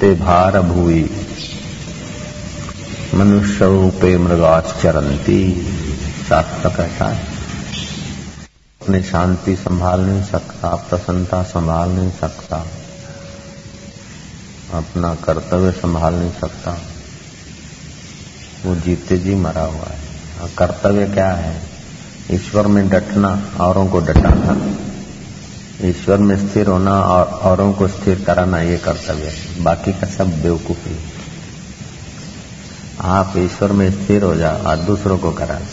ते भार भूई। मनुष्य रूपे मृगाचरंती शास्त्र कहता है अपनी शांति संभाल नहीं सकता, प्रसन्नता संभाल नहीं सकता। अपना कर्तव्य संभाल नहीं सकता। वो जीते जी मरा हुआ है, कर्तव्य क्या है? ईश्वर में डटना, औरों को डटाना। ईश्वर में स्थिर होना और औरों को स्थिर कराना ये कर्तव्य है। बाकी का सब बेवकूफ़ी आप ईश्वर में स्थिर हो जाओ और दूसरों को कराना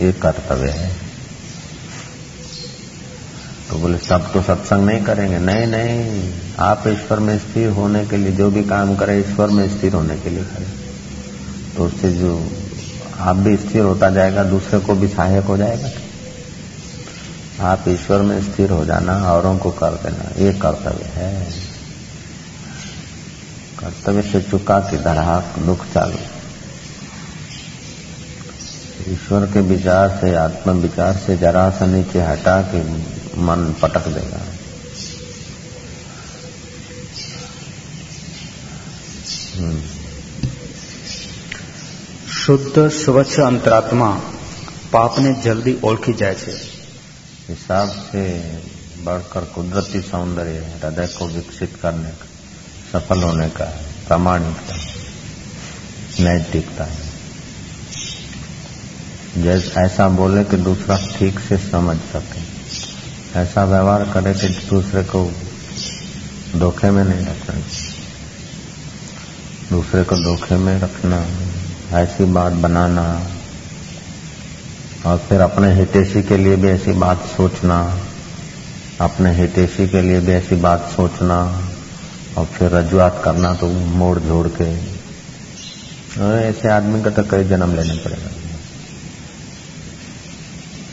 ये कर्तव्य है। तो बोले, सब तो सत्संग नहीं करेंगे। नहीं नहीं। आप ईश्वर में स्थिर होने के लिए, जो भी काम करें, ईश्वर में स्थिर होने के लिए करें। तो उससे जो, आप भी स्थिर होता जाएगा, दूसरे को भी सहायक हो जाएगा। आप ईश्वर में स्थिर हो जाना औरों को कर देना ये कर्तव्य है कर्तव्य से चुका कि धड़ाक दुख चालू ईश्वर के विचार से आत्म विचार से जरा सा नीचे हटा के मन पटक देगा શુદ્ધ સ્વચ્છ અંતરાત્મા પાપને જલ્દી ઓળખી જાય છે हिसाब से बढ़कर कुदरती सौंदर्य, हृदय को विकसित करने का, सफल होने का है प्रामाणिकता, नैतिकता। जैसे, ऐसा बोले कि दूसरा ठीक से समझ सके। ऐसा व्यवहार करे कि दूसरे को धोखे में नहीं रखना। दूसरे को धोखे में रखना, ऐसी बात बनाना और फिर अपने हितेशी के लिए भी ऐसी बात सोचना, अपने हितेशी के लिए भी ऐसी बात सोचना, और फिर रजुआत करना तो मोड़ जोड़ के। ऐसे आदमी का तो कई जन्म लेने पड़ेगा।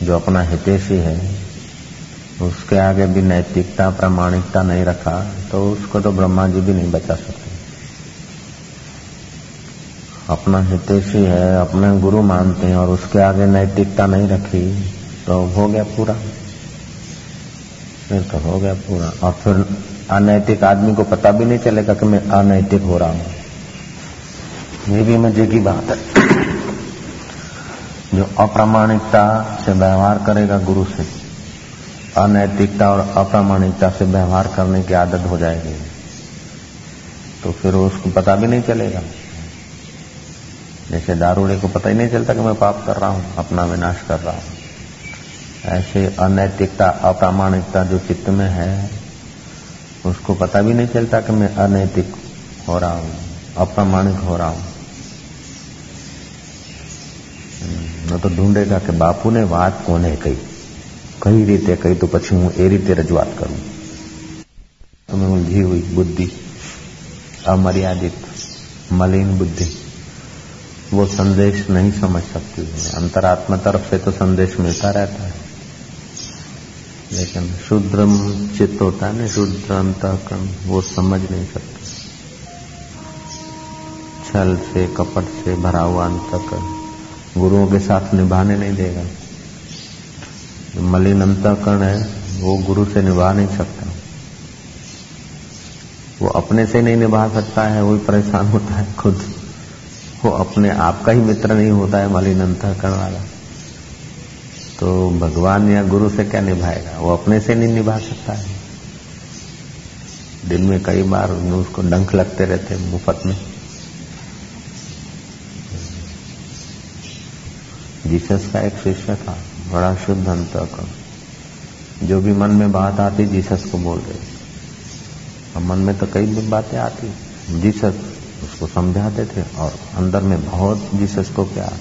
जो अपना हितेशी है, उसके आगे भी नैतिकता, प्रामाणिकता नहीं रखा तो उसको तो ब्रह्मा जी भी नहीं बचा सकते। अपना हितेशी है, अपने गुरु मानते हैं और उसके आगे नैतिकता नहीं रखी तो हो गया पूरा। फिर तो हो गया पूरा। और फिर अनैतिक आदमी को पता भी नहीं चलेगा कि मैं अनैतिक हो रहा हूँ। ये भी मज़े की बात है। जो अप्रामाणिकता से व्यवहार करेगा गुरु से, अनैतिकता और अप्रामाणिकता से व्यवहार करने की आदत हो जाएगी। तो फिर उसको पता भी नहीं चलेगा। जैसे दारूड़े को पता ही नहीं चलता कि मैं पाप कर रहा हूँ, अपना विनाश कर रहा हूँ। ऐसे अनैतिकता, अप्रामाणिकता जो चित्त में है, उसको पता भी नहीं चलता कि मैं अनैतिक हो रहा हूँ, अप्रामाणिक हो रहा हूँ। न तो ढूंढेगा कि बापू ने बात કોને कही। कई रीते कही तो પછી हूँ ए रीते રજૂઆત કરું तुम्हें उलझी हुई बुद्धि, अमर्यादित, मलिन बुद्धि। वो संदेश नहीं समझ सकती है। अंतरात्मा तरफ़ से तो संदेश मिलता रहता है। लेकिन शुद्र चित्त होता है ना, शुद्र अंतकरण, वो समझ नहीं सकते। छल से, कपट से भरा हुआ अंतकरण, गुरुओं के साथ निभाने नहीं देगा। जो मलिन अंतकरण है, वो गुरु से निभा नहीं सकता। वो अपने से नहीं निभा सकता है वही परेशान होता है खुद। वो अपने आप का ही मित्र नहीं होता है मलिन अंतकरण वाला तो भगवान या गुरु से क्या निभाएगा? वो अपने से नहीं निभा सकता है। दिन में कई बार उसको डंक लगते रहते मुफ़्त में। जीसस का एक शिष्य था, बड़ा शुद्ध अंतकरण। जो भी मन में बात आती, जीसस को बोल रहे और मन में तो कई बातें आती। जीसस उसको समझाते थे और अंदर में बहुत जीसस को प्यार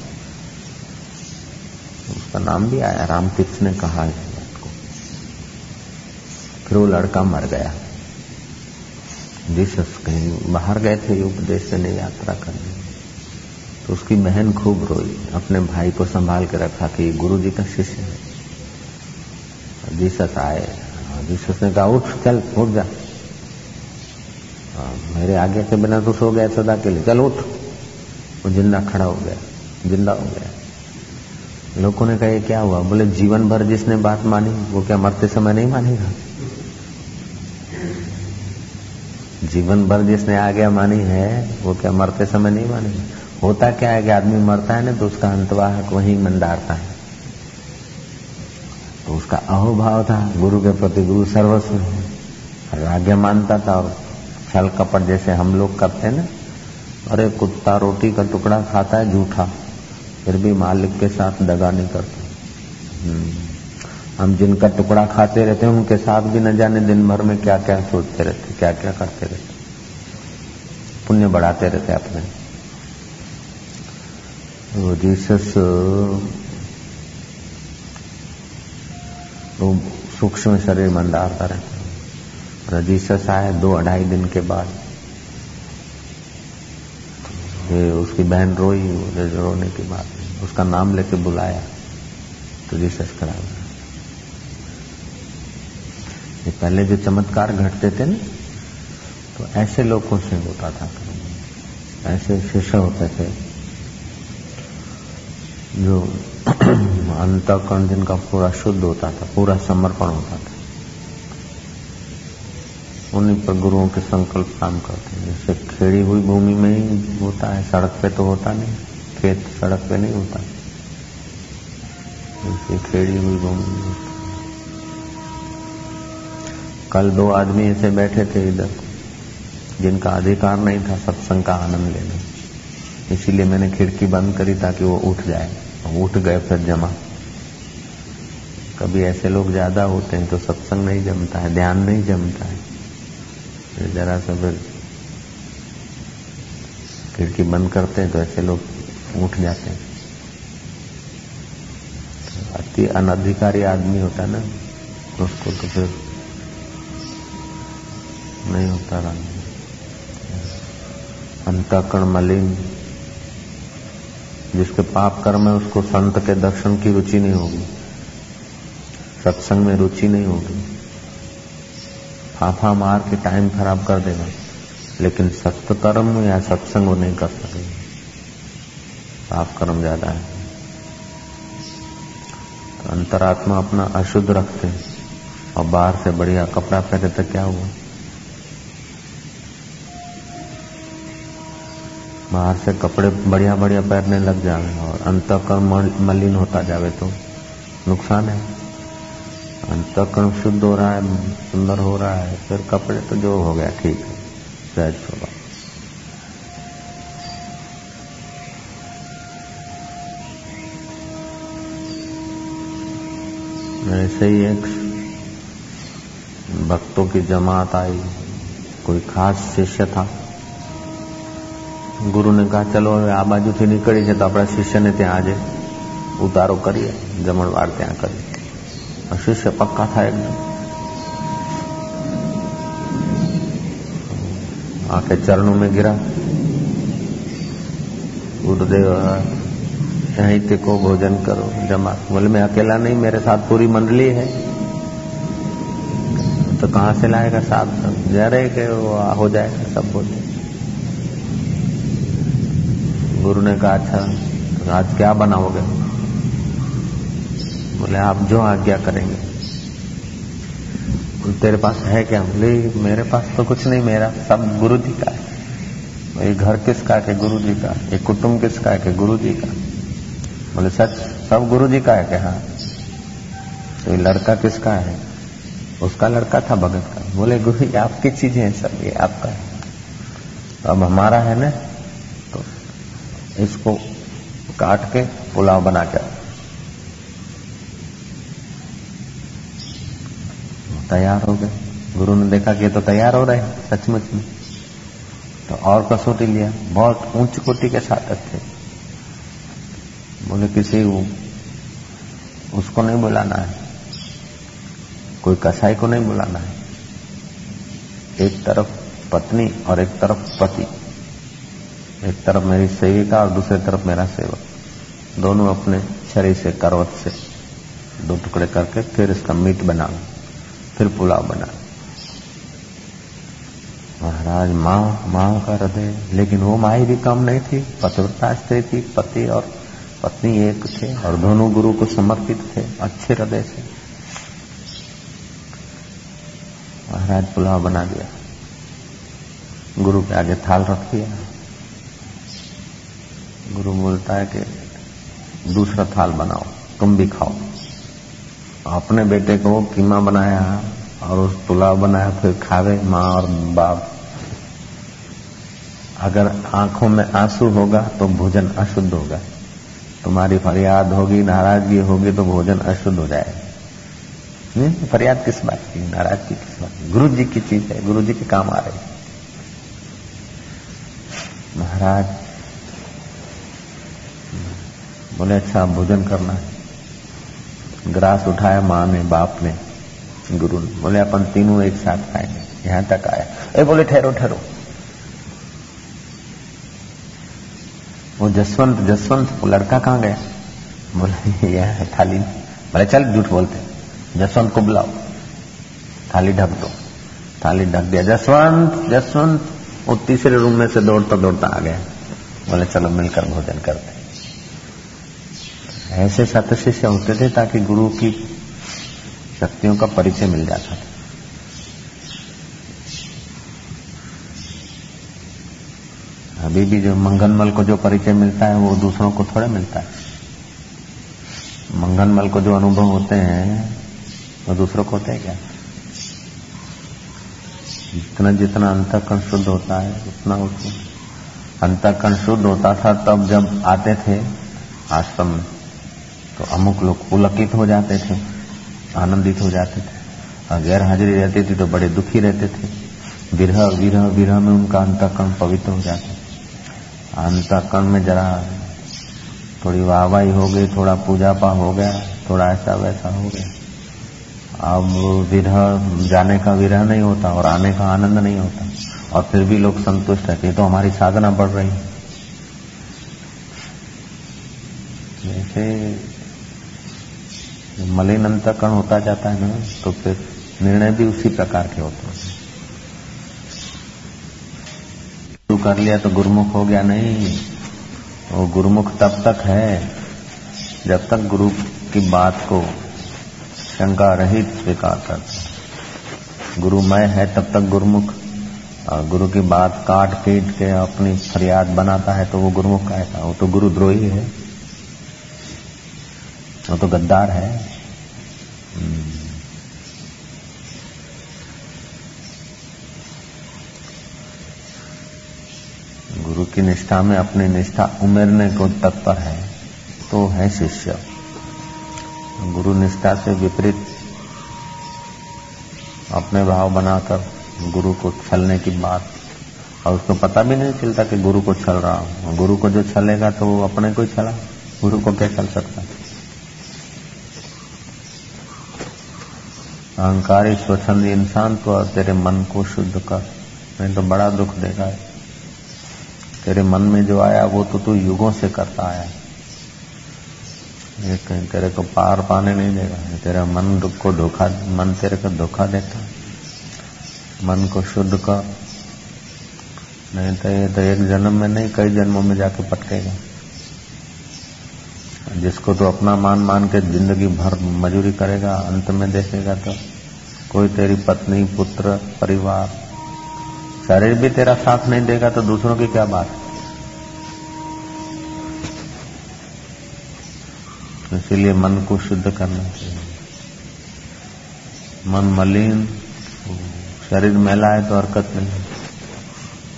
उसका नाम भी आया रामतीर्थ ने कहा इस बात को फिर वो लड़का मर गया। जीसस कहीं बाहर गए थे उपदेश से यात्रा करने। तो उसकी बहन खूब रोई, अपने भाई को संभाल के रखा कि गुरु जी का शिष्य है। जीसस आए जीसस ने कहा, उठ, चल, उठ जा। मेरे आगे के बिना तो सो गया, सदा के लिए। चल उठ। वो ज़िंदा खड़ा हो गया, ज़िंदा हो गया। लोगों ने कहा क्या हुआ? बोले, जीवन भर जिसने बात मानी, वो क्या मरते समय नहीं मानेगा? जीवन भर जिसने आज्ञा मानी है, वो क्या मरते समय नहीं मानेगा? होता क्या है कि आदमी मरता है ना तो उसका अंतवाहक वहीं मंडारता है। तो उसका अहोभाव था, गुरु के प्रति गुरु सर्वस्व है। आज्ञा मानता था और छल कपट जैसे हम लोग करते हैं ना। अरे, कुत्ता रोटी का टुकड़ा खाता है झूठा, फिर भी मालिक के साथ दगा नहीं करते। हम्म। हम जिनका टुकड़ा खाते रहते हैं, उनके साथ भी न जाने दिन भर में क्या क्या सोचते रहते क्या क्या करते रहते। पुण्य बढ़ाते रहते अपने। वो जीसस वो सूक्ष्म शरीर मंदारता रहता जीसस आए दो अढ़ाई दिन के बाद। ये उसकी बहन रोई रोने के बाद। उसका नाम लेके बुलाया तो खड़ा हुआ ये पहले जो चमत्कार घटते थे ना तो ऐसे लोगों से होता था। ऐसे शिष्य होते थे, जो अंतकरण जिनका पूरा शुद्ध होता था, पूरा समर्पण होता था। उन्हीं पर गुरुओं के संकल्प काम करते हैं। जैसे खेड़ी हुई भूमि में ही होता है, सड़क पे तो होता नहीं, खेत सड़क पे नहीं होता। जैसे खेड़ी हुई भूमि में कल दो आदमी ऐसे बैठे थे इधर, जिनका अधिकार नहीं था, सत्संग का आनंद लेने। इसीलिए मैंने खिड़की बंद करी ताकि वो उठ जाए। उठ गए फिर जमा। कभी ऐसे लोग ज़्यादा होते हैं तो सत्संग नहीं जमता है, ध्यान नहीं जमता है। जरा सा फिर खिड़की बंद करते हैं तो ऐसे लोग उठ जाते हैं। अति अनधिकारी आदमी होता है ना, उसको तो फिर नहीं होता रंग। अंतकरण मलिन, जिसके पाप कर्म है, उसको संत के दर्शन की रुचि नहीं होगी। सत्संग में रुचि नहीं होगी। फाफा मार के टाइम खराब कर देगा लेकिन सत्य कर्म या सत्संग वो नहीं कर सके। पाप कर्म ज़्यादा है। तो अंतरात्मा अपना अशुद्ध रखते हैं। और बाहर से बढ़िया कपड़ा पहने तो क्या हुआ? बाहर से कपड़े बढ़िया बढ़िया पहनने लग जाए और अंतकर्म मलिन होता जावे तो नुकसान है। अंतकरण शुद्ध हो रहा है सुंदर हो रहा है फिर कपड़े तो जो हो गया ठीक है सहज स्वभाव ऐसे ही एक भक्तों की जमात आई कोई खास शिष्य था ગુરુને કહા ચલો હવે આ બાજુથી નીકળી છે તો આપણા શિષ્યને ત્યાં આજે ઉતારો કરીએ જમણવાર ત્યાં કરીએ शिष्य पक्का था एकदम आके चरणों में गिरा। गुरुदेव, यहीं को भोजन करो, जमा। बोले, मैं अकेला नहीं, मेरे साथ पूरी मंडली है। तो कहाँ से लाएगा साथ? जा रहे के वो हो जाएगा, सब बोले। गुरु ने कहा अच्छा आज क्या बनाओगे? बोले, आप जो आज्ञा करेंगे। तेरे पास है क्या? बोले, मेरे पास तो कुछ नहीं, मेरा सब गुरु जी का है। ये घर किसका है गुरु जी का? ये कुटुंब किसका है गुरु जी का? बोले, सच, सब गुरु जी का है क्या? हाँ। तो ये लड़का किसका है? उसका लड़का था भगत का। बोले, गुरु जी, आपकी चीज़ें हैं सब, ये आपका है। तो अब हमारा है ना तो इसको काट के पुलाव बना के तैयार हो गए। गुरु ने देखा कि तो तैयार हो रहे सचमुच में। तो और कसौटी लिया। बहुत ऊंच कोटि के साधक थे। बोले, किसी वो उसको नहीं बुलाना है। कोई कसाई को नहीं बुलाना है। एक तरफ़ पत्नी और एक तरफ़ पति। एक तरफ़ मेरी सेविका और दूसरी तरफ़ मेरा सेवक। दोनों अपने शरीर से, करवत से, दो टुकड़े करके फिर इसका मीट बनाओ फिर पुलाव बना। महाराज, माँ माँ का हृदय। लेकिन वो माई भी कम नहीं थी। पतिव्रता स्त्री थी पति और पत्नी एक थे और दोनों गुरु को समर्पित थे, अच्छे हृदय से। महाराज, पुलाव बना दिया। गुरु के आगे थाल रख दिया। गुरु बोलता है कि दूसरा थाल बनाओ, तुम भी खाओ। अपने बेटे को कीमा बनाया और उस पुलाव बनाया, फिर खावे माँ और बाप। अगर आँखों में आँसू होगा तो भोजन अशुद्ध होगा। तुम्हारी फरियाद होगी, नाराज़गी होगी तो भोजन अशुद्ध हो जाएगा। नहीं फरियाद किस बात की? नाराज़गी किस बात की? गुरु जी की चीज़ है गुरु जी के काम आ रहे महाराज, बोले अच्छा भोजन करना है। ग्रास उठाया माँ ने, बाप ने, गुरु ने। बोले, अपन तीनों एक साथ खाएँगे। यहाँ तक आया। ए, बोले, ठहरो ठहरो। वो जसवंत जसवंत, वो लड़का कहाँ गया? बोले, यह है थाली। बोले, चल, झूठ बोलते जसवंत को बुलाओ। थाली ढक दो। थाली ढक दिया। जसवंत जसवंत। वो तीसरे रूम में से दौड़ता दौड़ता आ गया। बोले, चलो, मिलकर भोजन करते ऐसे सत्य शिष्य होते थे ताकि गुरु की शक्तियों का परिचय मिल जाता था। अभी भी जो मंगनमल को जो परिचय मिलता है, वो दूसरों को थोड़ा मिलता है। मंगनमल को जो अनुभव होते हैं, वो दूसरों को होते हैं क्या? जितना जितना अंतकरण शुद्ध होता है, उतना उसमें अंतकरण शुद्ध होता था तब जब आते थे आश्रम में तो अमुक लोग पुलकित हो जाते थे, आनंदित हो जाते थे। और गैर हाजिरी रहती थी तो बड़े दुखी रहते थे। विरह विरह विरह में उनका अंतकरण पवित्र हो जाता अंतकरण में जरा थोड़ी वाहवाही हो गई, थोड़ा पूजा पा हो गया, थोड़ा ऐसा वैसा हो गया। अब विरह, जाने का विरह नहीं होता और आने का आनंद नहीं होता। और फिर भी लोग संतुष्ट रहते तो हमारी साधना बढ़ रही है। जैसे मलिन अंतकरण होता जाता है ना तो फिर निर्णय भी उसी प्रकार के होते हैं। शुरू कर लिया तो गुरुमुख हो गया नहीं। वो गुरुमुख तब तक है, जब तक गुरु की बात को शंका रहित स्वीकार करता गुरुमय है, तब तक गुरुमुख। और गुरु की बात काट पीट के अपनी फरियाद बनाता है तो वो गुरुमुख कहता वो तो गुरुद्रोही है। वो तो गद्दार है। हम्म। गुरु की निष्ठा में अपनी निष्ठा उमेरने को तत्पर है तो है शिष्य। गुरु निष्ठा से विपरीत अपने भाव बनाकर गुरु को छलने की बात, और उसको पता भी नहीं चलता कि गुरु को छल रहा हूँ। गुरु को जो छलेगा तो वो अपने को ही छला। गुरु को क्या छल सकता? अहंकारी स्वच्छंद इंसान तो तेरे मन को शुद्ध कर। नहीं तो बड़ा दुख देगा। तेरे मन में जो आया, वो तो तू युगों से करता आया। कहीं तेरे को पार पाने नहीं देगा। तेरा मन दुख को धोखा, मन तेरे को धोखा देता मन को शुद्ध कर। नहीं तो ये तो एक जन्म में नहीं, कई जन्मों में जाके पटकेगा। जिसको तो अपना मान मान के ज़िंदगी भर मजूरी करेगा, अंत में देखेगा तो कोई तेरी पत्नी, पुत्र, परिवार, शरीर भी तेरा साथ नहीं देगा तो दूसरों की क्या बात? इसीलिए मन को शुद्ध करना चाहिए। मन मलिन, शरीर मेला है तो हरकत नहीं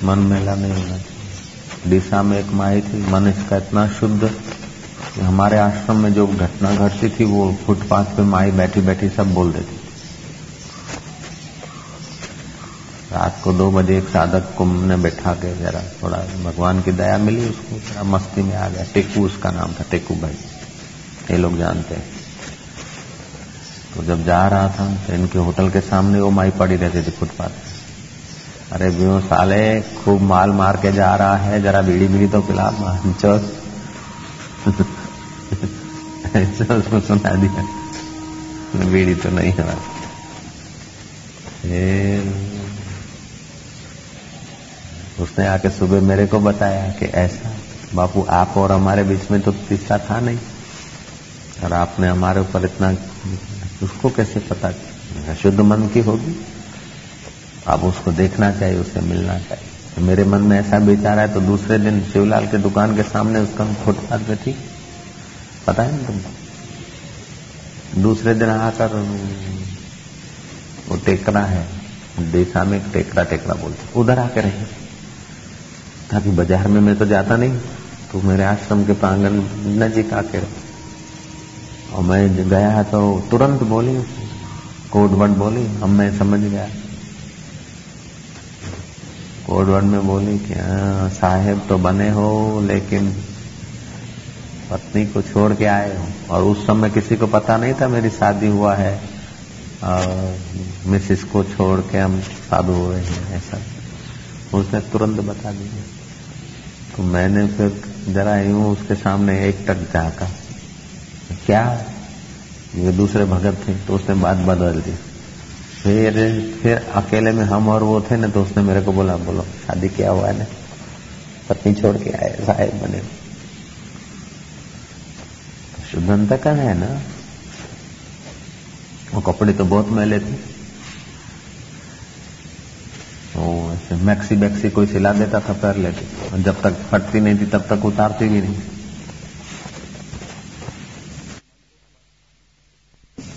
मन मेला नहीं होना चाहिए। दिशा में एक माई थी, मन इसका इतना शुद्ध हमारे आश्रम में जो घटना घटती थी, वो फुटपाथ पे माई बैठी बैठी सब बोल देती रात को दो बजे एक साधक को ने बैठा के जरा थोड़ा भगवान की दया मिली उसको, जरा मस्ती में आ गया। टेकू उसका नाम था, टेकू भाई। ये लोग जानते हैं। तो जब जा रहा था तो इनके होटल के सामने वो माई पड़ी रहती थी फुटपाथ अरे बियो साले, खूब माल मार के जा रहा है, जरा बीड़ी बीड़ी तो पिला चौथ ऐसा उसको सुना दिया बीड़ी तो नहीं है उसने आके सुबह मेरे को बताया कि ऐसा, बापू, आप और हमारे बीच में तो तीसरा था नहीं। और आपने हमारे ऊपर इतना, उसको कैसे पता? शुद्ध मन की होगी। अब उसको देखना चाहिए, उसे मिलना चाहिए। मेरे मन में ऐसा विचार है तो दूसरे दिन शिवलाल के दुकान के सामने उसका हम फुटपाथ पे थी पता है ना तुमको? दूसरे दिन आकर वो टेकरा है देशा में टेकरा टेकरा बोलते उधर आके रहे। ताकि बाज़ार में मैं तो जाता नहीं तो मेरे आश्रम के प्रांगण नजीक आके रहे। और मैं गया तो तुरंत बोली कोड वर्ड बोली अब मैं समझ गया। कोड वर्ड में बोली कि हाँ, साहेब तो बने हो लेकिन पत्नी को छोड़ के आए हो। और उस समय किसी को पता नहीं था मेरी शादी हुआ है। और मिसिस को छोड़ के हम साधु हुए हैं, ऐसा। उसने तुरंत बता दिया। तो मैंने फिर जरा यूँ उसके सामने एक टक झाका। क्या? ये दूसरे भगत थे तो उसने बात बदल दी। फिर फिर अकेले में हम और वो थे ना तो उसने मेरे को बोला, बोलो, शादी क्या हुआ है ना? पत्नी छोड़ के आए, साहेब बने। शुद्धता का है ना? वो कपड़े तो बहुत मैले थे। वो ऐसे मैक्सी बैक्सी कोई सिला देता था पैर लेके, और जब तक फटती नहीं थी, तब तक उतारती भी नहीं।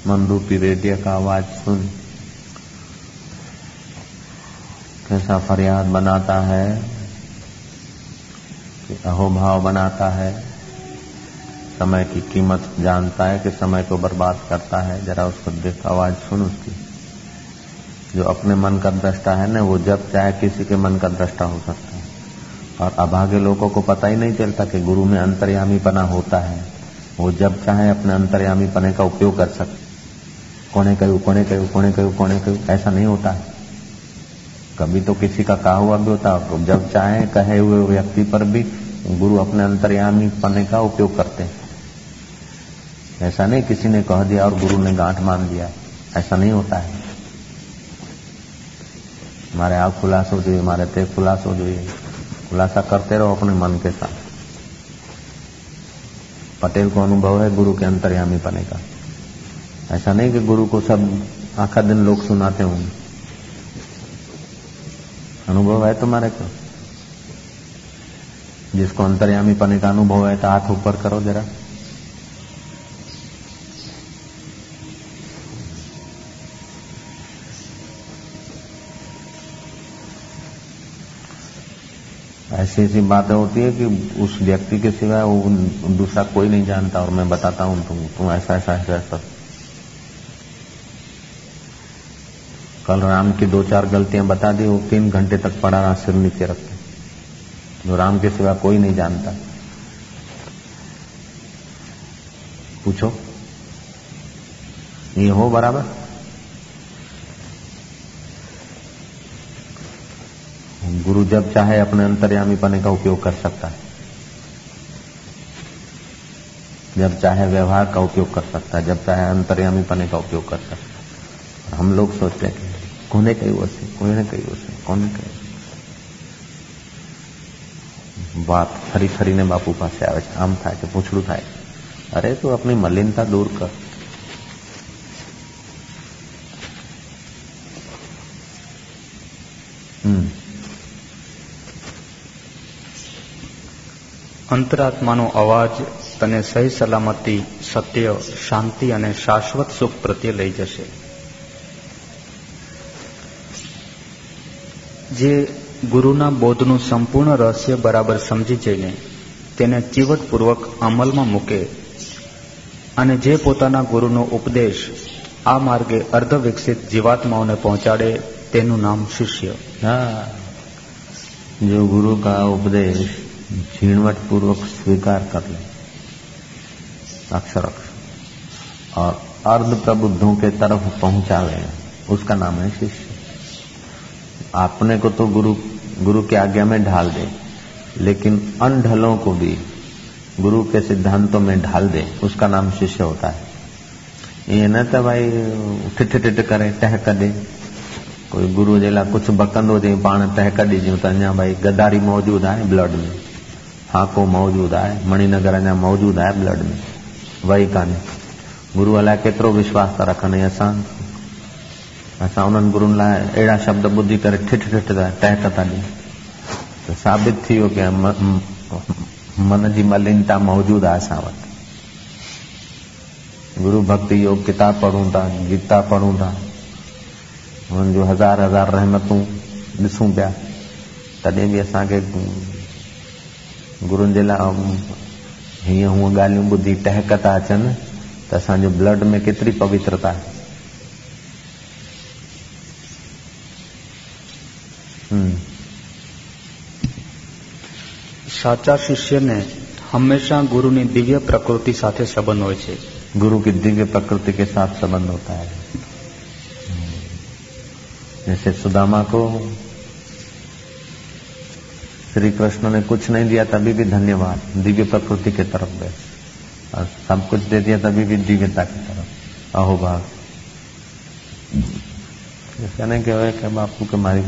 मंदूपी रेडियो का आवाज़ सुन। कैसा फरियाद बनाता है अहोभाव बनाता है। समय की कीमत जानता है कि समय को बर्बाद करता है। जरा उसको देख, आवाज़ सुन उसकी। जो अपने मन का दृष्टा है ना, वो जब चाहे किसी के मन का दृष्टा हो सकता है। और अभागे लोगों को पता ही नहीं चलता कि गुरु में अंतर्यामी पना होता है। वो जब चाहे अपने अंतर्यामी पने का उपयोग कर सकते कोने कहू कोने कहू कोने कहू कोने कहू ऐसा नहीं होता। है कभी तो किसी का कहा हुआ भी होता है जब चाहे कहे हुए व्यक्ति पर भी गुरु अपने अंतर्यामी पने का उपयोग करते हैं। ऐसा नहीं किसी ने कह दिया और गुरु ने गांठ मान दिया ऐसा नहीं होता है। हमारे आप खुलास हो जाइए, हमारे ते खुलासा हो जाइए। खुलासा करते रहो अपने मन के साथ। पटेल को अनुभव है गुरु के अंतर्यामी पने का। ऐसा नहीं कि गुरु को सब आखा दिन लोग सुनाते होंगे। अनुभव है तुम्हारे को? जिसको अंतर्यामी पने का अनुभव है तो हाथ ऊपर करो जरा। ऐसी ऐसी बातें होती है कि उस व्यक्ति के सिवाय वो दूसरा कोई नहीं जानता और मैं बताता हूँ, तुम तुम ऐसा ऐसा ऐसा ऐसा। कल राम की दो चार गलतियाँ बता दी, वो तीन घंटे तक पड़ा रहा, सिर नीचे रखते। जो राम के सिवा कोई नहीं जानता। पूछो। ये हो बराबर? गुरु जब चाहे अपने अंतर्यामी पने का उपयोग कर सकता है जब चाहे व्यवहार का उपयोग कर सकता है जब चाहे अंतर्यामी पने का उपयोग कर सकता है हम लोग सोचते हैं कि कोने कई वसे कोने कई वसे कोने कई વાત ફરી ફરીને બાપુ પાસે આવે છે આમ થાય કે પૂછડું થાય અરે તું આપણી મલિનતા દૂર કર હમ અંતરાત્માનો અવાજ તને સહી સલામતી, સત્ય, શાંતિ અને શાશ્વત સુખ પ્રત્યે લઈ જશે. જે ગુરુના બોધનું સંપૂર્ણ રહસ્ય બરાબર સમજી જઈને તેને ચીવટપૂર્વક અમલમાં મૂકે અને જે પોતાના ગુરુનો ઉપદેશ આ માર્ગે અર્ધ વિકસિત જીવાત્માઓને પહોંચાડે તેનું નામ શિષ્ય. જો ગુરુ કા ઉપદેશ झीणवट पूर्वक स्वीकार कर ले। अक्षर अक्षर और अर्ध प्रबुद्धों के तरफ़ पहुँचा पहुंचावे उसका नाम है शिष्य। आपने को तो गुरु गुरु की आज्ञा में ढाल दे, लेकिन अनढलों को भी गुरु के सिद्धांतों में ढाल दे। उसका नाम शिष्य होता है। ये न तो भाई ठिठ ठिठ करे, टहक दे। कोई गुरु जे कुझु बकंदो हुजे पाण टहक ॾिजूं त अञा भई गदारी मौजूदु आहे ब्लड में। हाको मौजूदु आहे मणिनगर अञा मौजूदु आहे ब्लड में। वही कान्हे गुरू अलाए केतिरो विश्वास था रखनि असां असां उन्हनि गुरुनि लाइ अहिड़ा शब्द ॿुधी करे ठिठ ठिठ था टहक था ॾियूं तो साबित थी हो कि मन जी मलिनता मौजूद आहे असां वटि। गुरु भक्ति योग किताब पढ़ूं था, गीता पढ़ूं था। हुननि जो हज़ार हज़ार रहमतूं ॾिसूं पिया। तॾहिं बि असांखे गुरुनि जे लाइ हीअं हूअं ॻाल्हियूं ॿुधी टहक था अचनि त असांजे ब्लड में केतिरी पवित्रता आहे સાચા શિષ્યને હંમેશા ગુરુની દિવ્ય પ્રકૃતિ સાથે સંબંધ હોય છે गुरु की दिव्य प्रकृति के साथ संबंध होता है जैसे सुदामा को श्री कृष्ण ने कुछ नहीं दिया तभी भी धन्यवाद दिव्य प्रकृति के तरफ गए और सब कुछ दे दिया तभी भी दिव्यता की तरफ अहोभाग कहने के હોય કે બાપુ કે મારી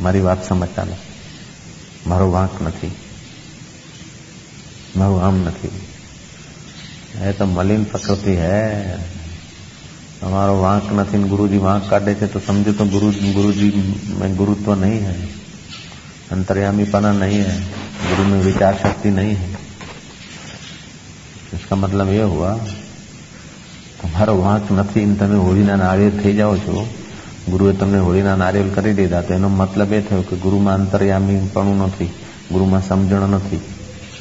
મારી વાત સમજતા નથી મારો વાંક નથી મારું આમ નથી એ તો મલિન પ્રકૃતિ હે हमारो वांक નથી गुरुजी वांक काटे थे तो समझो तो गुरु गुरुजी में गुरुत्व नहीं है अंतर्यामी पना नहीं है गुरु में विचार शक्ति नहीं है इसका मतलब ये हुआ તમારો વાંક નથી તમે હોળીના નારિયેળ થઈ જાઓ છો ગુરુએ તમને હોળીના નારિયેળ કરી દીધા તો એનો મતલબ એ થયો કે ગુરુમાં અંતર્યામીપણું નથી ગુરુમાં સમજણ નથી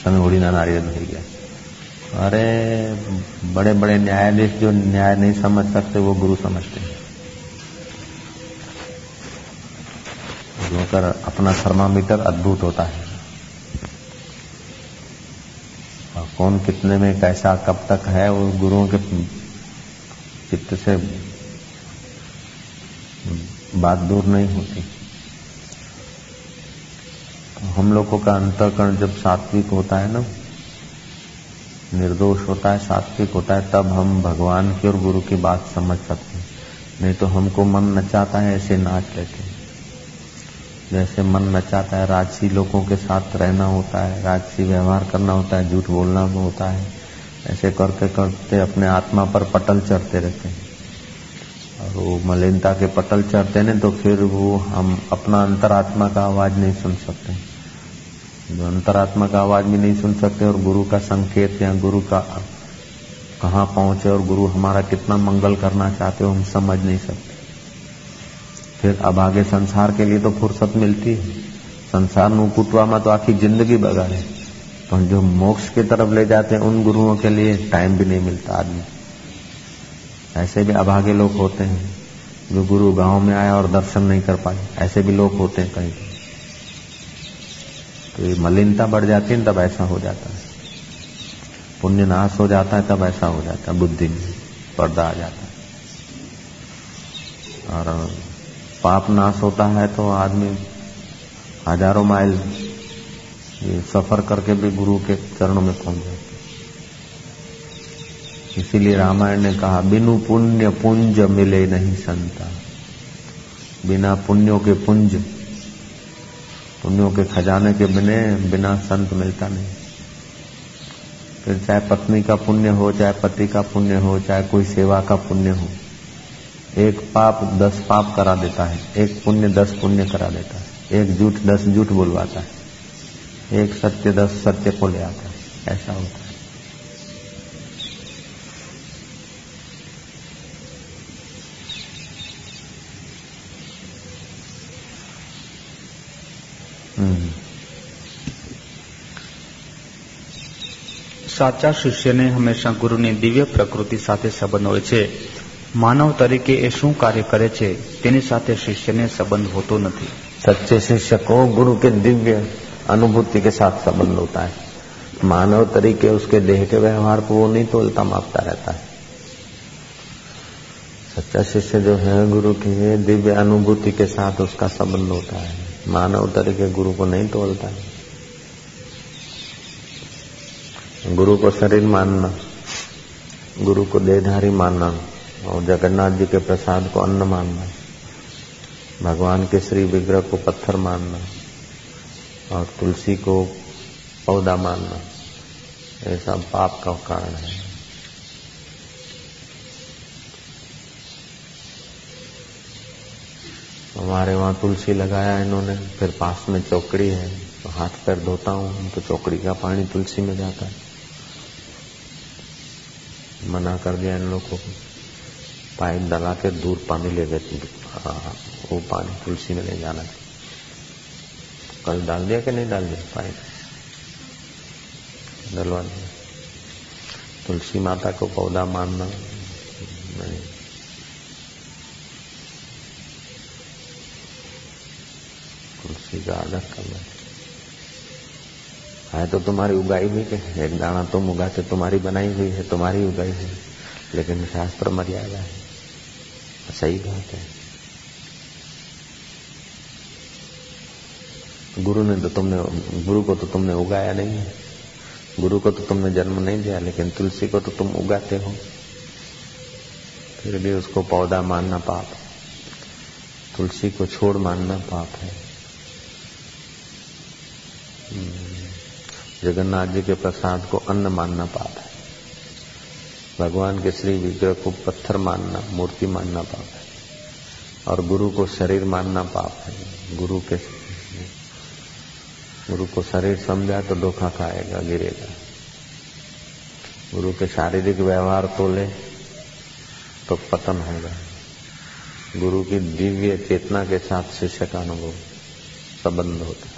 તમે હોળીના નારિયેળ થઈ ગયા अरे बड़े बड़े न्यायाधीश जो न्याय नहीं समझ सकते वो गुरु समझते हैं जोकर अपना थर्मामीटर अद्भुत होता है। और कौन कितने में कैसा, कब तक है, वो गुरुओं के चित्त से बात दूर नहीं होती। तो हम लोगों का अंतकरण जब सात्विक होता है ना, निर्दोष होता है, सात्विक होता है, तब हम भगवान की और गुरु की बात समझ सकते हैं। नहीं तो हमको मन नचाता है, ऐसे नाच लेते जैसे मन नचाता है, राजसी लोगों के साथ रहना होता है, राजसी व्यवहार करना होता है, झूठ बोलना होता है, ऐसे करते करते अपने आत्मा पर पटल चढ़ते रहते हैं। और वो मलिनता के पटल चढ़ते हैं तो फिर वो हम अपना अंतरात्मा का आवाज़ नहीं सुन सकते। जो अंतरात्मा का आवाज़ भी नहीं सुन सकते और गुरु का संकेत या गुरु का कहाँ पहुँचे और गुरु हमारा कितना मंगल करना चाहते हो, हम समझ नहीं सकते। फिर अब आगे संसार के लिए तो फुर्सत मिलती है। संसार नु कुटवा तो आखी ज़िंदगी बगाड़े। तो जो मोक्ष की तरफ़ ले जाते हैं, उन गुरुओं के लिए टाइम भी नहीं मिलता आदमी। ऐसे भी अभागे लोग होते हैं, जो गुरु गाँव में आया और दर्शन नहीं कर पाए। ऐसे भी लोग होते हैं कहीं। तो ये मलिनता बढ़ जाती है, तब ऐसा हो जाता है। पुण्य नाश हो जाता है, तब ऐसा हो जाता है। बुद्धि में पर्दा आ जाता है। और पाप नाश होता है तो आदमी हज़ारों माइल ये सफ़र करके भी गुरु के चरणों में पहुँच जाते इसीलिए रामायण ने कहा, बिनु पुण्य पुंज मिले नहीं संता। बिना पुण्यों के पुंज, पुण्यों के खजाने के बिने, बिना संत मिलता नहीं। फिर चाहे पत्नी का पुण्य हो, चाहे पति का पुण्य हो, चाहे कोई सेवा का पुण्य हो एक पाप दस पाप करा देता है एक पुण्य दस पुण्य करा देता है एक झूठ दस झूठ बुलवाता है एक सत्य दस सत्य को ले आता है ऐसा होता है સાચા શિષ્યને હંમેશા ગુરુની દિવ્ય પ્રકૃતિ સાથે સંબંધ હોય છે માનવ તરીકે એ શું કાર્ય કરે છે તેની સાથે શિષ્યને સંબંધ હોતો નથી सच्चे शिष्य को गुरु के दिव्य अनुभूति के साथ संबंध होता है मानव तरीके उसके देह के व्यवहार को वो नहीं तोलता मापता रहता है सच्चा शिष्य जो है गुरु की दिव्य अनुभूति के साथ उसका संबंध होता है मानव तरीके गुरु को नहीं तोलता है गुरु को शरीर मानना गुरु को देहधारी मानना और जगन्नाथ जी के प्रसाद को अन्न मानना, भगवान के श्री विग्रह को पत्थर मानना, और तुलसी को पौधा मानना, ये सब पाप का कारण है। हमारे वहाँ तुलसी लगाया इन्होंने, फिर पास में चौकड़ी है तो हाथ पैर धोता हूँ तो चौकड़ी का पानी तुलसी में जाता है। मना कर दिया इन लोगों को। पाइप डला के दूर पानी ले गए वो पानी तुलसी में ले जाना। कल डाल दिया कि नहीं डाल दिया पाइप डलवा दिया। तुलसी माता को पौधा मानना नहीं। तुलसी का आदर करना। है तो तुम्हारी उगाई हुई के एक दाना तुम उगाते, तुम्हारी बनाई हुई है, तुम्हारी उगाई है लेकिन शास्त्र मर्यादा है। सही बात है। गुरु ने तो तुमने गुरु को तो तुमने उगाया नहीं है। गुरु को तो तुमने जन्म नहीं दिया लेकिन तुलसी को तो तुम उगाते हो। फिर भी उसको पौधा मानना पाप तुलसी को छोड़ मानना पाप है। हम्म, जगन्नाथ जी के प्रसाद को अन्न मानना पाप है। भगवान के श्री विग्रह को पत्थर मानना, मूर्ति मानना पाप है। और गुरु को शरीर मानना पाप है। गुरु के गुरु को शरीर समझा तो धोखा खाएगा, गिरेगा। गुरु के शारीरिक व्यवहार तोले तो पतन होगा। गुरु की दिव्य चेतना के साथ शिष्य का अनुभव संबंध होता है।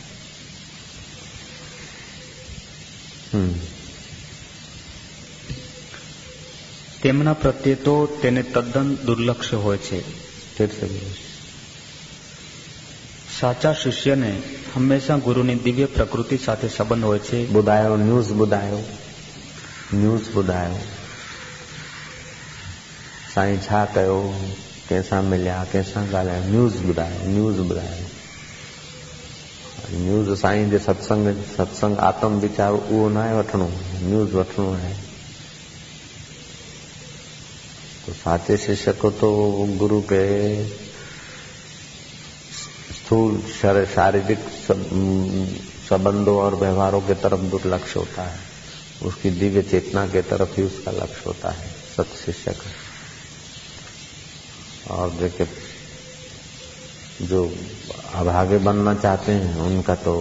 તેમના પ્રત્યે તો તેને તદ્દન દુર્લક્ષ્ય હોય છે સાચા શિષ્યને હંમેશા ગુરુની દિવ્ય પ્રકૃતિ સાથે સંબંધ હોય છે ॿुधायो न्यूज़ ॿुधायो न्यूज़ ॿुधायो साईं छा कयो कंहिंसां मिलिया कंहिंसां ॻाल्हायो न्यूज़ ॿुधायो न्यूज़ ॿुधायो न्यूज़ साईं जे सत्संग सत्संग आत्म वीचार उहो न आहे वठिणो न्यूज़ वठिणो आहे तो साचे शिष्य को तो गुरु के स्थूल शारीरिक संबंधों और व्यवहारों के तरफ़ दुर्लक्ष्य होता है। उसकी दिव्य चेतना के तरफ़ ही उसका लक्ष्य होता है सत शिष्य का। और देखे जो अभागे बनना चाहते हैं, उनका तो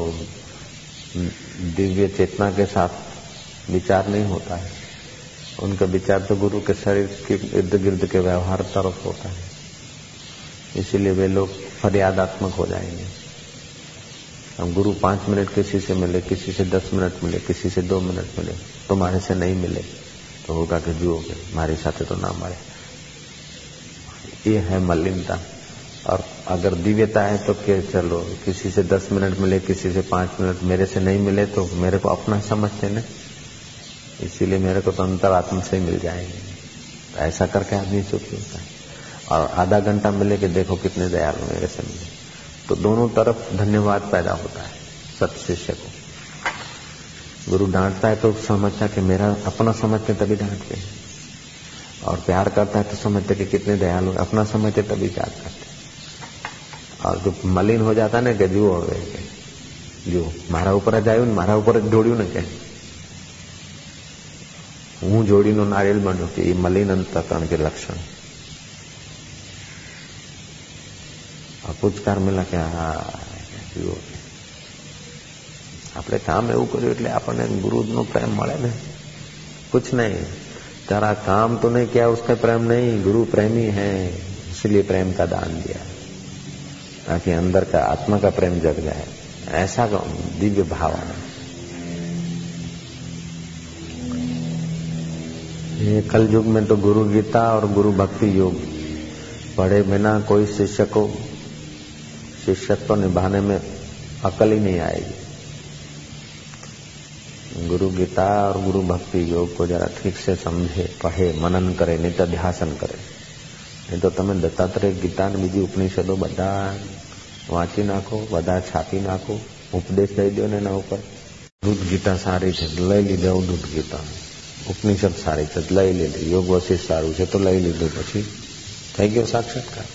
दिव्य चेतना के साथ विचार नहीं होता है। उनका विचार तो गुरु के शरीर के इर्द गिर्द के व्यवहार तरफ़ होता है। इसीलिए वे लोग फरियादात्मक हो जाएँगे। हम गुरु पाँच मिनट किसी से मिले, किसी से दस मिनट मिले, किसी से दो मिनट मिले, तुम्हारे से नहीं मिले तो होगा कि जुओ के हमारे साथ तो ना मरे। ये है मलिनता। और अगर दिव्यता है तो क्या चलो, किसी से दस मिनट मिले, किसी से पाँच मिनट, मेरे से नहीं मिले तो मेरे को अपना समझते ना। इसीलिए मेरे को तो अंतरात्म से मिल जाएंगे ऐसा करके आदमी सुखी होता है और आधा घंटा मिले कि देखो कितने दयालु मेरे से मिले तो दोनों तरफ धन्यवाद पैदा होता है सत शिष्य को गुरु डांटता है तो समझता कि मेरा अपना समझते तभी डांटते हैं और प्यार करता है तो समझते कि कितने दयालु अपना समझते तभी प्यार करते और जो मलिन हो जाता है ना कि जो हो गए जो મારા ઉપર જ આવ્યું ને મારા ઉપર જ ઢોળ્યું ને કે હું જોડીનો નારિયેલ બન્યો કે એ મલિન અંતકરણ કે લક્ષણ અપુચકાર મેલા કે હા જુઓ આપણે કામ એવું કર્યું એટલે આપણને ગુરુનો પ્રેમ મળે ને कुछ नहीं तेरा काम तो नहीं किया उसका प्रेम नहीं गुरु प्रेमी है इसलिए प्रेम का दान दिया ताकि अंदर का आत्मा का प्रेम जग जाए ऐसा दिव्य भाव आना ये कल युग में तो गुरु गीता और गुरु भक्ति योग पढ़े बिना कोई शिष्य को शिष्यत्व तो निभाने में अकल ही नहीं आएगी गुरु गीता और गुरु भक्ति योग को जरा ठीक से समझे पढ़े मनन करे नित्य ध्यासन करे नहीं तो તમે દત્તાત્રેય ગીતા ને બીજી ઉપનિષદો બધા વાંચી નાખો બધા છાપી નાખો ઉપદેશ દઈ દો ને એના ઉપર દૂધ ગીતા સારી છે લઈ લીધે દૂધ ગીતા ઉપનિષદ સારી છે લઈ લીધી योग वशिष्ठ सारू છે तो લઈ લીધું પછી થઈ ગયો साक्षात्कार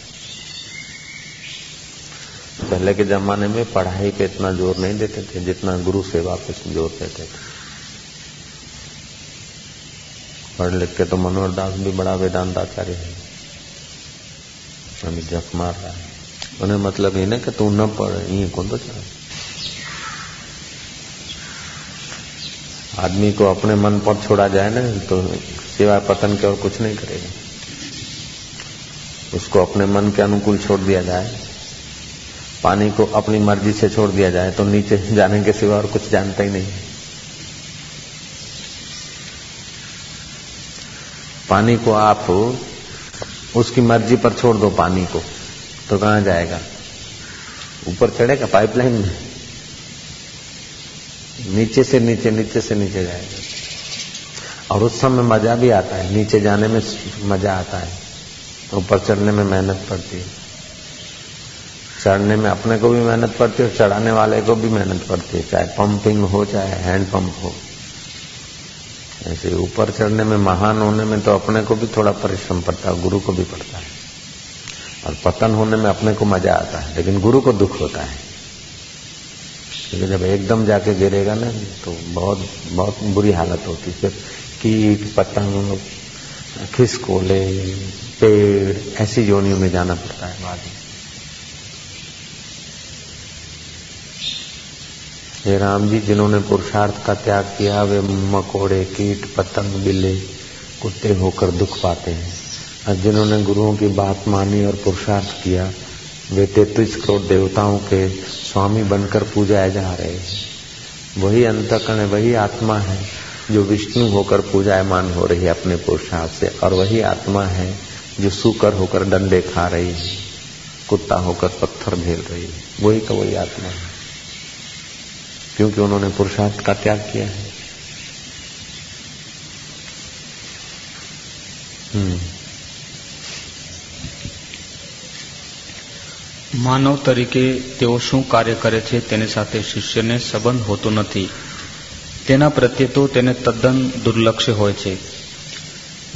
पहले के जमाने में पढ़ाई पे इतना जोर नहीं देते थे जितना गुरु सेवा पे जोर देते थे पढ़ लिख के तो मनोहर दास भी बड़ा वेदांताचार्य है अभी जप मार रहा है उन्हें मतलब ये ना कि तू न पढ़ ये कौन तो चला आदमी को अपने मन पर छोड़ा जाए ना तो सिवाय पतन के और कुछ नहीं करेगा। उसको अपने मन के अनुकूल छोड़ दिया जाए। पानी को अपनी मर्ज़ी से छोड़ दिया जाए तो नीचे जाने के सिवा और कुछ जानता ही नहीं। पानी को आप उसकी मर्ज़ी पर छोड़ दो, पानी को तो कहाँ जाएगा? ऊपर चढ़ेगा पाइपलाइन में? नीचे से नीचे नीचे से नीचे जाएगा और उस समय मज़ा भी आता है। नीचे जाने में मज़ा आता है। ऊपर चढ़ने में मेहनत पड़ती है। चढ़ने में अपने को भी मेहनत पड़ती है और चढ़ाने वाले को भी मेहनत पड़ती है। चाहे पंपिंग हो, चाहे हैंड पंप हो। ऐसे ऊपर चढ़ने में महान होने में तो अपने को भी थोड़ा परिश्रम पड़ता है गुरु को भी पड़ता है। और पतन होने में अपने को मज़ा आता है। लेकिन गुरु को दुख होता है। क्योंकि जब एकदम जाके गिरेगा ना तो बहुत बहुत बुरी हालत होती। फिर कीट, पतंग खिसकोले पेड़, ऐसी जोनियों में जाना पड़ता है बाद में। राम जी जिन्होंने पुरुषार्थ का त्याग किया, वे मकोड़े, कीट, पतंग, बिल्ले, कुत्ते होकर दुख पाते हैं। और जिन्होंने गुरुओं की बात मानी और पुरुषार्थ किया वे तैतीस करोड़ देवताओं के स्वामी बनकर पूजाए जा रहे हैं। वही अंतकण वही आत्मा है जो विष्णु होकर पूजायमान हो रही है अपने पुरुषार्थ से, और वही आत्मा है जो सुकर होकर डंडे खा रही है, कुत्ता होकर पत्थर झेल रही है। वही का वही आत्मा है। क्योंकि उन्होंने पुरुषार्थ का त्याग किया है। हम्म। માનવ તરીકે તેઓ શું કાર્ય કરે છે તેની સાથે શિષ્યને સંબંધ હોતો નથી. તેના પ્રત્યે તો તેને તદ્દન દુર્લક્ષ્ય હોય છે.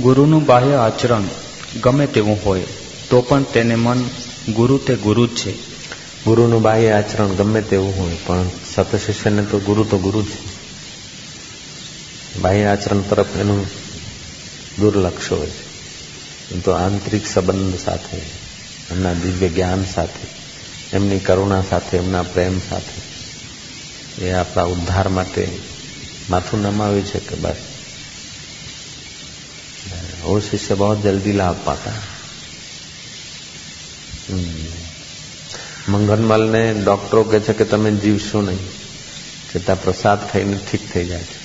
ગુરુનું બાહ્ય આચરણ ગમે તેવું હોય, તો પણ તેને મન ગુરુ તે ગુરુ જ છે. ગુરુનું બાહ્ય આચરણ ગમે તેવું હોય, પણ સત શિષ્યને તો ગુરુ તો ગુરુ છે. બાહ્ય આચરણ તરફ એનું દુર્લક્ષ્ય હોય તો આંતરિક સંબંધ સાથે એમના દિવ્ય જ્ઞાન સાથે એમની કરુણા સાથે એમના પ્રેમ સાથે એ આપણા ઉદ્ધાર માટે માથું નમાવ્યું છે કે બસ वो शिष्य बहुत जल्दी लाभ पाता है મંગનમલ ને ડોક્ટરો કહે છે કે તમે જીવશો નહીં છતાં પ્રસાદ ખાઈને ઠીક થઈ જાય છે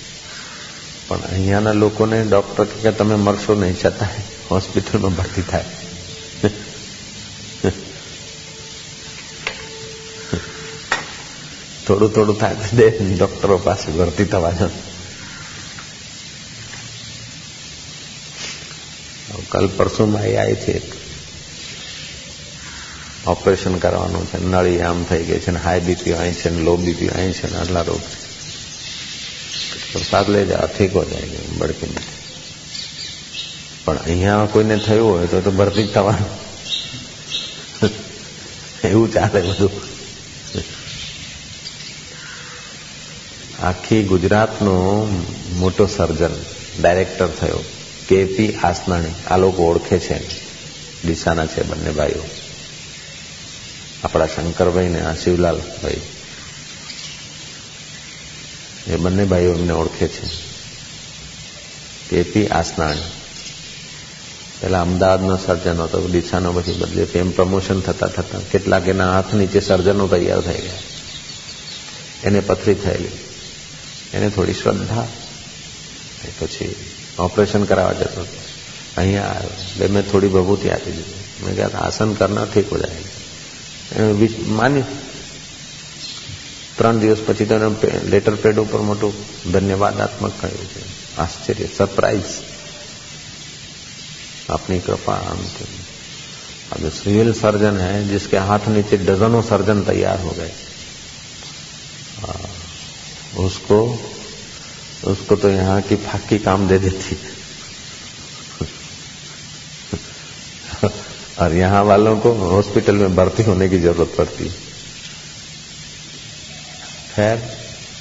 પણ અહીંયાના લોકોને ડોક્ટર કે તમે મરશો નહીં છતાં હોસ્પિટલમાં ભરતી થાય થોડું થોડું થાકી દે ડોક્ટરો પાસે ભરતી થવા કાલ પરસોમાં એ આવી છે. ઓપરેશન કરવાનું છે. નળી આમ થઈ ગઈ છે ને હાઈ બીપી અહીં છે ને લો બીપી અહીં છે ને આટલા રોગ પ્રસાદ લઈ જાય ઠીક હો જાય બળકી પણ અહીંયા કોઈને થયું હોય તો ભરતી થવાનું. એવું ચાલે બધું. આખી ગુજરાતનો મોટો સર્જન, ડાયરેક્ટર થયો, કેપી આસનાણી. આ લોકો ઓળખે છે. ડીસાના છે બંને ભાઈઓ. આપણા શંકરભાઈ ને આ શિવલાલ ભાઈ. એ બંને ભાઈઓ એમને ઓળખે છે. કેપી આસનાણી. પેલા અમદાવાદનો સર્જન હતો ડીસાનો પછી બદલે એમ પ્રમોશન થતા થતા કેટલાક એના હાથ નીચે સર્જનો તૈયાર થઈ ગયા. એને પથરી થયેલી. એને થોડી શ્રદ્ધા પછી ऑपरेशन करावा जतो અહીંયા આવ્યો બે મેં થોડી ભભૂતિ આપી દીધી મેં કહ્યા આસન કરના ઠીક હો જાયગા માની ત્રણ દિવસ પછી તો એને લેટર પેડ ઉપર મોટું ધન્યવાદાત્મક કહ્યું છે આશ્ચર્ય સરપ્રાઇઝ अपनी कृपा अब सिविल सर्जन है जिसके हाथ नीचे डजनों सर्जन तैयार हो गए उसको उसको तो यहाँ की फाकी काम दे देती और यहाँ वालों को हॉस्पिटल में भर्ती होने की ज़रूरत पड़ती खैर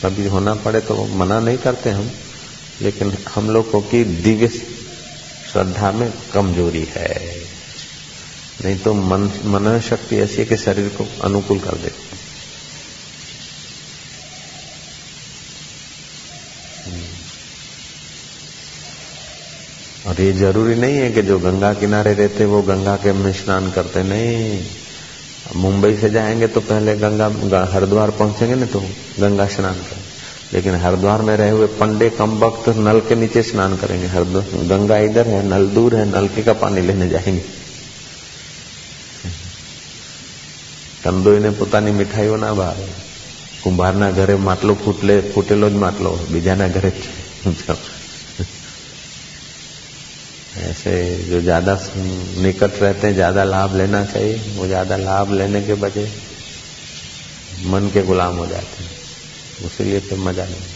कभी होना पड़े तो मना नहीं करते हम, लेकिन हम लोगों की दिव्य श्रद्धा में कमज़ोरी है। नहीं तो मन मन शक्ति ऐसी है कि शरीर को अनुकूल कर देती और ये जरूरी नहीं है कि जो गंगा किनारे रहते वो गंगा के में स्नान करते नहीं मुंबई से जाएंगे तो पहले गंगा हरिद्वार पहुंचेंगे ना तो गंगा स्नान करें लेकिन हरिद्वार में रहे हुए पंडे कम वक्त नल के नीचे स्नान करेंगे हरिद्वार गंगा इधर है नल दूर है नलके का पानी लेने जाएंगे કંદોઈને પોતાની મીઠાઈઓ ના ભાવે કુંભારના ઘરે માટલો ફૂટલે ફૂટેલો જ માટલો બીજાના ઘરે ऐसे जो ज़्यादा निकट रहते हैं, ज़्यादा लाभ लेना चाहिए, वो ज़्यादा लाभ लेने के बजे मन के गुलाम हो जाते हैं। उसीलिए फिर मज़ा नहीं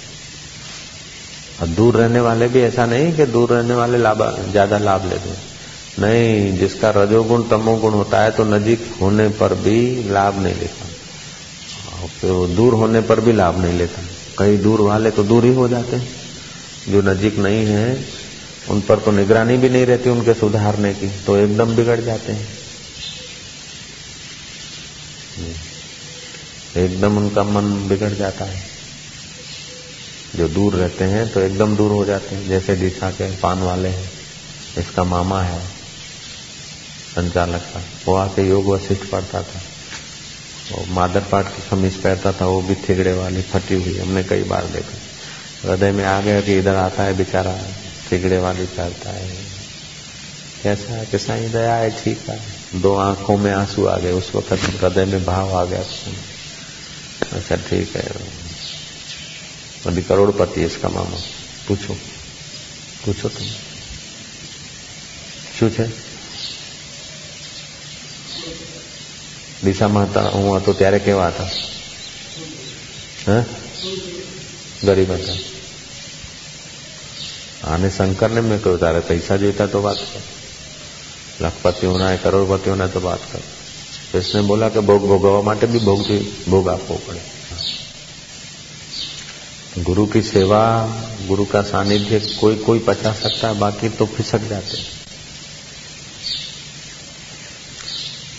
और दूर रहने वाले भी ऐसा नहीं कि दूर रहने वाले लाभ, ज़्यादा लाभ लेते हैं नहीं, जिसका रजोगुण, तमोगुण होता है तो नजीक होने पर भी लाभ नहीं लेता। फिर वो दूर होने पर भी लाभ नहीं लेता। कई दूर वाले तो दूर ही हो जाते हैं। जो नजीक नहीं है उन पर तो निगरानी भी नहीं रहती उनके सुधारने की तो एकदम बिगड़ जाते हैं। एकदम उनका मन बिगड़ जाता है। जो दूर रहते हैं तो एकदम दूर हो जाते हैं। जैसे दिशा के पान वाले हैं, इसका मामा है, संचालक का वो आके योग वशिष्ठ पढ़ता था। वो मादर पाठ की खमीज पहनता था, वो भी थिगड़े वाली फटी हुई। हमने कई बार देखा। हृदय में आ गया कि इधर आता है, बेचारा थिगड़े वाली पहनता है कैसा है कि साई दया है ठीक है दो आंखों में आंसू आ गए उस वक्त हृदय में भाव आ गया अच्छा ठीक है अभी करोड़पति इसका मामा पूछो पूछो तुम શું છે દિશામાં હતા હું હતો ત્યારે કેવા હતા ગરીબ હતા આને શંકરને મેં કહ્યું તારે પૈસા જોઈતા તો વાત કર લખપતિ होना है करोड़पति होना है तो बात कर तो इसने बोला कि भोग भोगवा માટે भी भोग भोग આપવો પડે गुरु की सेवा गुरु का सानिध्य कोई कोई पचा सकता है बाकी तो फिसक जाते हैं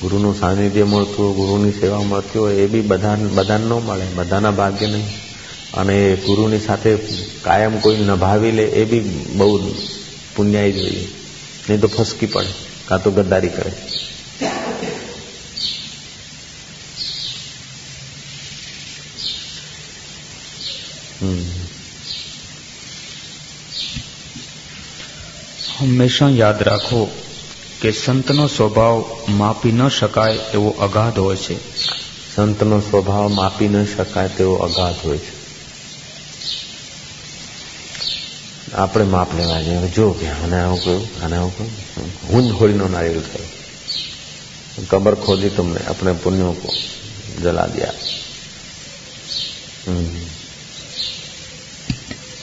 ગુરુનું સાનિધ્ય મળતું હોય ગુરુની સેવા મળતી હોય એ બી બધા બધાને ન મળે બધાના ભાગ્ય નહીં અને ગુરુની સાથે કાયમ કોઈ નભાવી લે એ બી બહુ પુણ્યાય જોઈએ નહીં તો ફસકી પડે કાં તો ગદ્દારી કરે. હંમેશા યાદ રાખો કે સંતનો સ્વભાવ માપી ન શકાય એવો અગાધ હોય છે. સંતનો સ્વભાવ માપી ન શકાય તેવો અગાધ હોય છે. આપણે માપ લેવા જઈએ જો કે આને આવું કહ્યું આને આવું કહ્યું હું જ હોળીનો નારિયેલ થયો કબર ખોદી तुमने अपने पुण्यों को जला दिया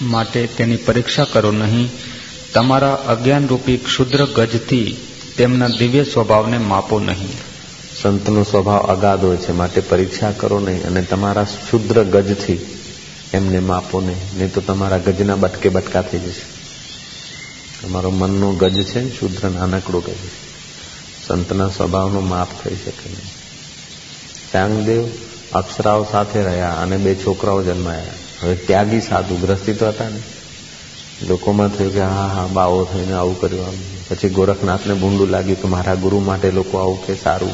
માટે તેની પરીક્ષા કરો નહીં તમારા અજ્ઞાન રૂપી ક્ષુદ્ર ગજથી તેમના દિવ્ય સ્વભાવને માપો નહીં સંતનો સ્વભાવ અગાધ હોય છે માટે પરીક્ષા કરો નહીં અને તમારા શુદ્ર ગજથી એમને માપો નહીં. નહીં તો તમારા ગજના બટકે બટકા થઈ જશે. તમારો મનનો ગજ છે ને શુદ્ર નાનકડો ગજ સંતના સ્વભાવનો માપ થઈ શકે નહીં. ચાંગદેવ અપ્સરાઓ સાથે રહ્યા અને બે છોકરાઓ જન્માયા. હવે ત્યાગી સાધુ ગ્રસ્તી તો હતા ને. લોકોમાં થયું કે હા હા, બાવો થઈને આવું કર્યું આમ. પછી ગોરખનાથને ભૂંડું લાગ્યું કે મારા ગુરુ માટે લોકો આવું કે સારું.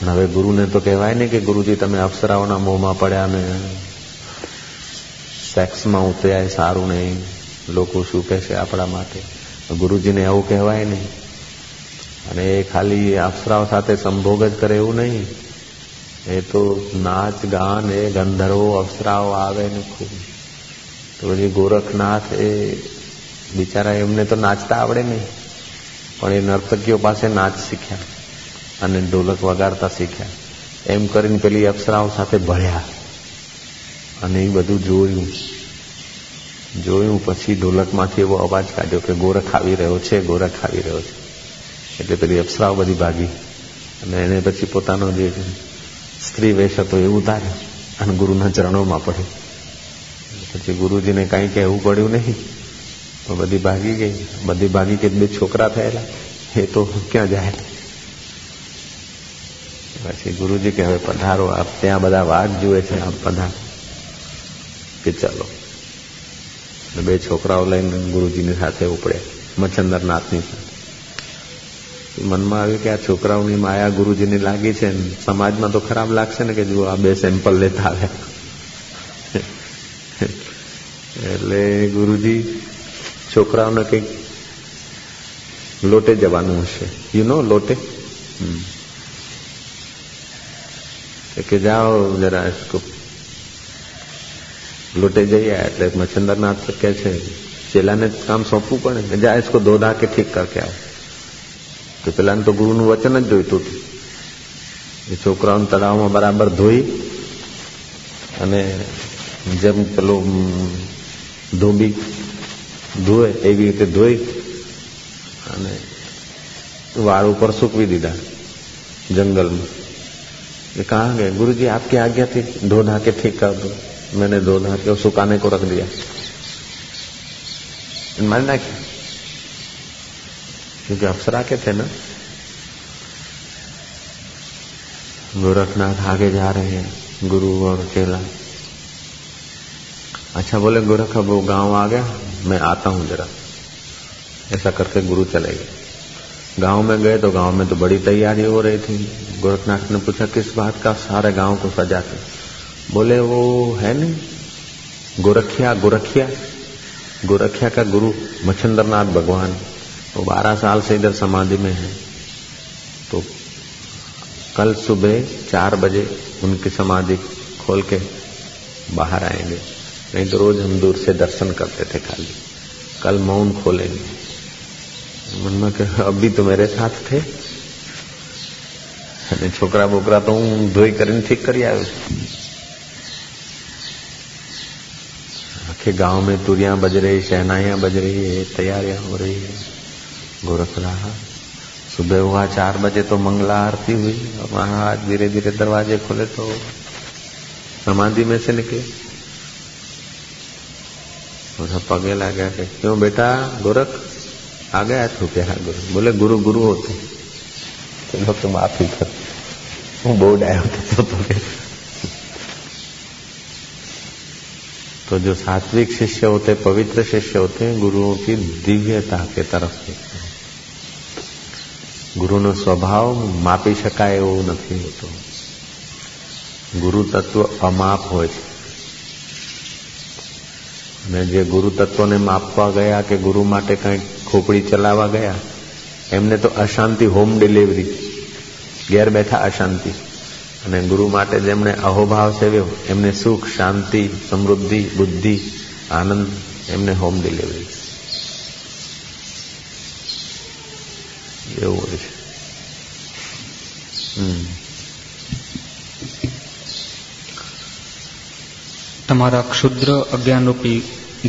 પણ હવે ગુરુને તો કહેવાય ને કે ગુરુજી, તમે અપ્સરાઓના મોંમાં પડ્યા ને. સેક્સમાં ઉતર્યા સારું નહીં લોકો શું કહેશે આપણા માટે? ગુરુજીને એવું કહેવાય નહીં. અને એ ખાલી અપ્સરાઓ સાથે સંભોગ જ કરે એવું નહીં. એ તો નાચ, ગાન, એ ગંધર્વો, અપ્સરાઓ આવે ને ખૂબ. તો પછી ગોરખનાથ એ બિચારા એમને તો નાચતા આવડે નહીં. પણ એ નર્તકીઓ પાસે નાચ શીખ્યા અને ઢોલક વગાડતા શીખ્યા. એમ કરીને પેલી અપ્સરાઓ સાથે ભળ્યા. અને એ બધું જોયું. જોયું પછી ઢોલકમાંથી એવો અવાજ કાઢ્યો કે ગોરખ આવી રહ્યો છે, ગોરખ આવી રહ્યો છે. એટલે પેલી અપ્સરાઓ બધી ભાગી. અને એને પછી પોતાનો જે સ્ત્રી વેશ હતો એ ઉતાર્યો અને ગુરુના ચરણોમાં પડ્યો. પછી ગુરુજીને કાંઈ કહેવું પડ્યું નહીં. તો બધી ભાગી ગઈ. બધી ભાગી કે બે છોકરા થયેલા. એ તો ક્યાં જાય? પછી ગુરુજી કે હવે પધારો. આપ ત્યાં બધા વાઘ જુએ છે આપ પધાર. કે ચાલો બે છોકરાઓ લઈને ગુરુજીની સાથે ઉપડ્યા મચ્છંદરનાથની સાથે મનમાં આવ્યું કે આ છોકરાઓની માયા ગુરુજીને લાગી છે સમાજમાં તો ખરાબ લાગશે ને કે જુઓ આ બે સેમ્પલ લેતા આવ્યા એટલે ગુરુજી છોકરાઓને કંઈક લોટે જવાનું હશે યુ નો લોટે કે જાઓ જરા લોટે જઈએ એટલે મચ્છંદરનાથ કહે છે ચેલાને કામ સોંપવું પડે કે જા इसको ધો ધા કે ઠીક કરકે આવો તો પેલાને તો ગુરુનું વચન જ જોઈતું હતું એ છોકરાઓને તળાવમાં બરાબર ધોઈ અને જેમ પેલું ધોબી ધોય એવી રીતે ધોઈ અને વાળ ઉપર સૂકવી દીધા જંગલમાં ये कहा गए गुरु जी आपकी आज्ञा थी धो धा के ठीक कर दो मैंने धो धा के सुखाने को रख दिया। मानना क्या? क्योंकि अफसरा के थे ना। गोरखनाथ आगे जा रहे हैं, गुरु और चेला अच्छा बोले, गोरख, अब वो गाँव आ गया, मैं आता हूँ जरा। ऐसा करके गुरु चले गए। गाँव में गए तो गाँव में तो बड़ी तैयारी हो रही थी। गोरखनाथ ने पूछा, किस बात का? सारे गाँव को सजा के बोले वो है नहीं गोरखिया गोरखिया गोरखिया का गुरु मच्छिंद्रनाथ भगवान वो बारह साल से इधर समाधि में है तो कल सुबह चार बजे उनकी समाधि खोल के बाहर आएंगे नहीं तो रोज हम दूर से दर्शन करते थे खाली कल मौन खोलेंगे मन में कह अभी तो मेरे साथ थे અને છોકરા બોકરા તો હું ધોઈ કરીને ઠીક કરી આવ્યો कि गाँव में तुरियाँ बज रही शहनाइयाँ बज रही है तैयारियाँ हो रही है। गोरख रहा। सुबह हुआ चार बजे तो मंगला आरती हुई और वहाँ आज धीरे धीरे दरवाजे खुले तो समाधि में से निकले। उसका पगे लग गया कि क्यों बेटा गोरख आ गया तू क्या गुरु? बोले गुरु गुरु होते चलो तो तुम तो आप ही करो बोर्ड आया तो तो, तो, तो, तो जो सात्विक शिष्य होते पवित्र शिष्य होते हैं गुरुओं की दिव्यता के तरफ देखते हैं ગુરુનો સ્વભાવ માપી શકાય એવો નથી હોતો ગુરુ તત્વ અમાપ હોય છે અને જે ગુરુ તત્વને માપવા ગયા કે ગુરુ માટે કંઈક ખોપડી ચલાવવા ગયા એમને તો અશાંતિ હોમ ડિલિવરી ઘેર બેઠા અશાંતિ અને ગુરુ માટે જેમણે અહોભાવ સેવ્યો એમને સુખ શાંતિ સમૃદ્ધિ બુદ્ધિ આનંદ એમને હોમ ડિલિવરી એવું હોય છે. તમારા ક્ષુદ્ર અજ્ઞાનરૂપી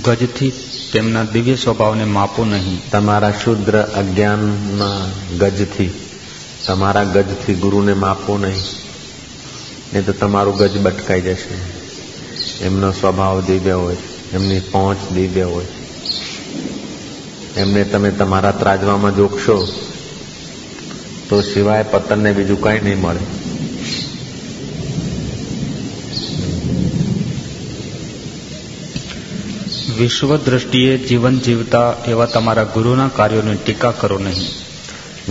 ગજથી તેમના દિવ્ય સ્વભાવને માપો નહીં. તમારા ક્ષુદ્ર અજ્ઞાનના ગજથી તમારા ગજથી ગુરુને માપો નહીં. નહીં તો તમારું ગજ બટકાઈ જશે. એમનો સ્વભાવ દિવ્ય હોય. એમની પહોંચ દિવ્ય હોય. એમને તમે તમારા ત્રાજવામાં જોખશો તો સિવાય પતનને બીજું કંઈ નહીં મળે. વિશ્વ દ્રષ્ટિએ જીવન જીવતા એવા તમારા ગુરુના કાર્યોની ટીકા કરો નહીં.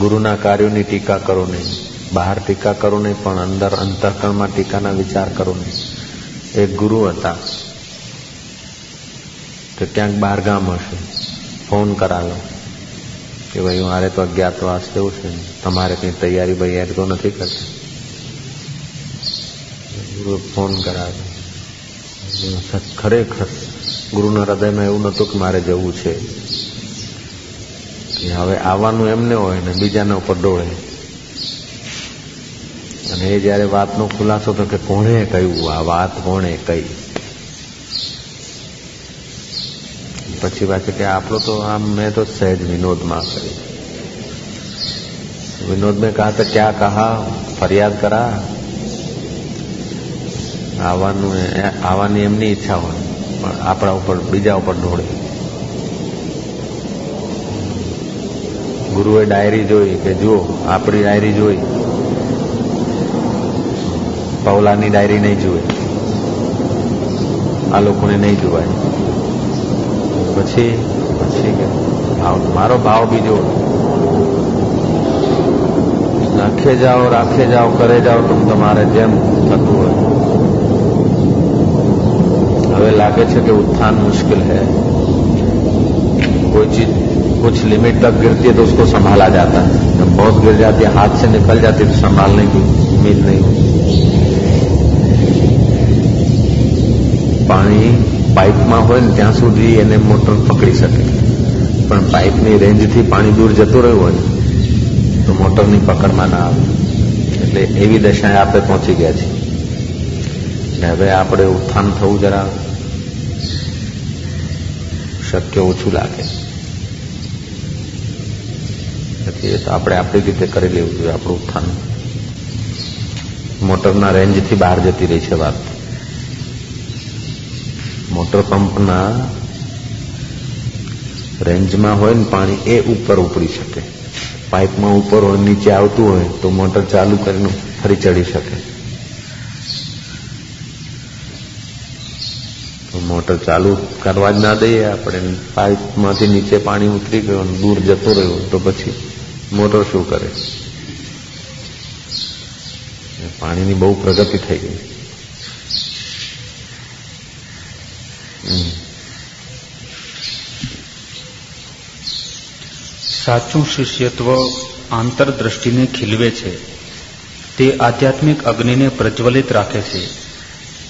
ગુરુના કાર્યોની ટીકા કરો નહીં. બહાર ટીકા કરો નહીં, પણ અંદર અંતઃકરણમાં ટીકાના વિચાર કરો નહીં. એક ગુરુ હતા. તો ક્યાંક બહાર ગામ હશે. ફોન કરાવ્યો કે ભાઈ મારે તો અજ્ઞાતવાસ જેવું છે? તમારે કંઈ તૈયારી બૈયારી તો નથી કરતી? ગુરુએ ફોન કરાવ્યો. ખરેખર ગુરુના હૃદયમાં એવું નહોતું કે મારે જવું છે. હવે આવવાનું એમને હોય ને બીજાના ઉપર ડોળે. અને એ જયારે વાતનો ખુલાસો થયો કે કોણે કહ્યું, આ વાત કોણે કહી? પછી વાત કે આપણો તો આમ મેં તો સહેજ વિનોદમાં કરી. વિનોદ મેં કહા તો ક્યાં કહા? ફરિયાદ કરા. આવવાનું આવવાની એમની ઈચ્છા હોય, પણ આપણા ઉપર, બીજા ઉપર ઢોળે. ગુરુએ ડાયરી જોઈ કે જુઓ, આપણી ડાયરી જોઈ. પૌલાની ડાયરી નહીં જુએ આ લોકોને નહીં જોવાય પછી પહોંચી ગયા ભાવ મારો ભાવ બીજો નાખે જાઓ રાખે જાઓ કરે જાઓ તો તમારે જેમ થતું હોય હવે લાગે છે કે उत्थान मुश्किल है कोई चीज कुछ लिमिट तक गिरती है तो उसको संभाला जाता है जब बहुत गिर जाती है हाथ से निकल जाती है तो संभालने की उम्मीद नहीं होती પાણી પાઇપમાં હોય ને ત્યાં સુધી એને મોટર પકડી શકે. પણ પાઇપની રેન્જથી પાણી દૂર જતું રહ્યું હોય તો મોટરની પકડમાં ના આવે. એટલે એવી દશાએ આપણે પહોંચી ગયા છીએ. હવે આપણે ઉત્થાન થવું જરા શક્ય ઓછું લાગે. તો આપણે આપણી રીતે કરી લેવું જોઈએ, આપણું ઉત્થાન. મોટરના રેન્જથી બહાર જતી રહી છે વાત. મોટર પંપના રેન્જમાં હોય ને પાણી એ ઉપર ઉપડી શકે. પાઇપમાં ઉપર હોય, નીચે આવતું હોય, તો મોટર ચાલુ કરીને ફરી ચડી શકે. મોટર ચાલુ કરવા જ ના દઈએ આપણે. પાઇપમાંથી નીચે પાણી ઉતરી ગયું દૂર જતો રહ્યું, તો પછી મોટર શું કરે? પાણીની બહુ પ્રગતિ થઈ ગઈ. સાચું શિષ્યત્વ આંતરદ્રષ્ટિને ખીલવે છે. તે આધ્યાત્મિક અગ્નિને પ્રજ્વલિત રાખે છે.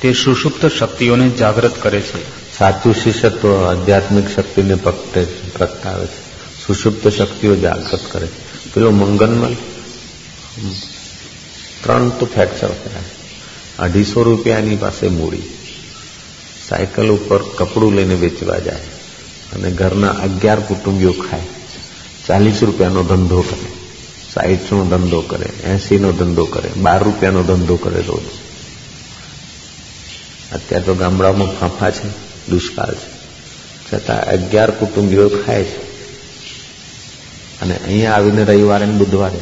તે સુષુપ્ત શક્તિઓને જાગૃત કરે છે. સાચું શિષ્યત્વ આધ્યાત્મિક શક્તિને પ્રગટાવે છે. સુષુપ્ત શક્તિઓ જાગૃત કરે છે. પેલો મંગનમલ. ત્રણ તો ફ્રેક્ચર થયા. અઢીસો રૂપિયાની પાસે મૂડી. સાયકલ ઉપર કપડું લઈને વેચવા જાય અને ઘરના અગિયાર કુટુંબીઓ ખાય. ચાલીસ રૂપિયાનો ધંધો કરે, સાહીઠનો ધંધો કરે એસીનો ધંધો કરે, બાર રૂપિયાનો ધંધો કરે રોજ. અત્યારે તો ગામડાઓમાં ફાંફા છે, દુષ્કાળ છે. છતાં અગિયાર કુટુંબીઓ ખાય છે. અને અહીંયા આવીને રવિવારે ને બુધવારે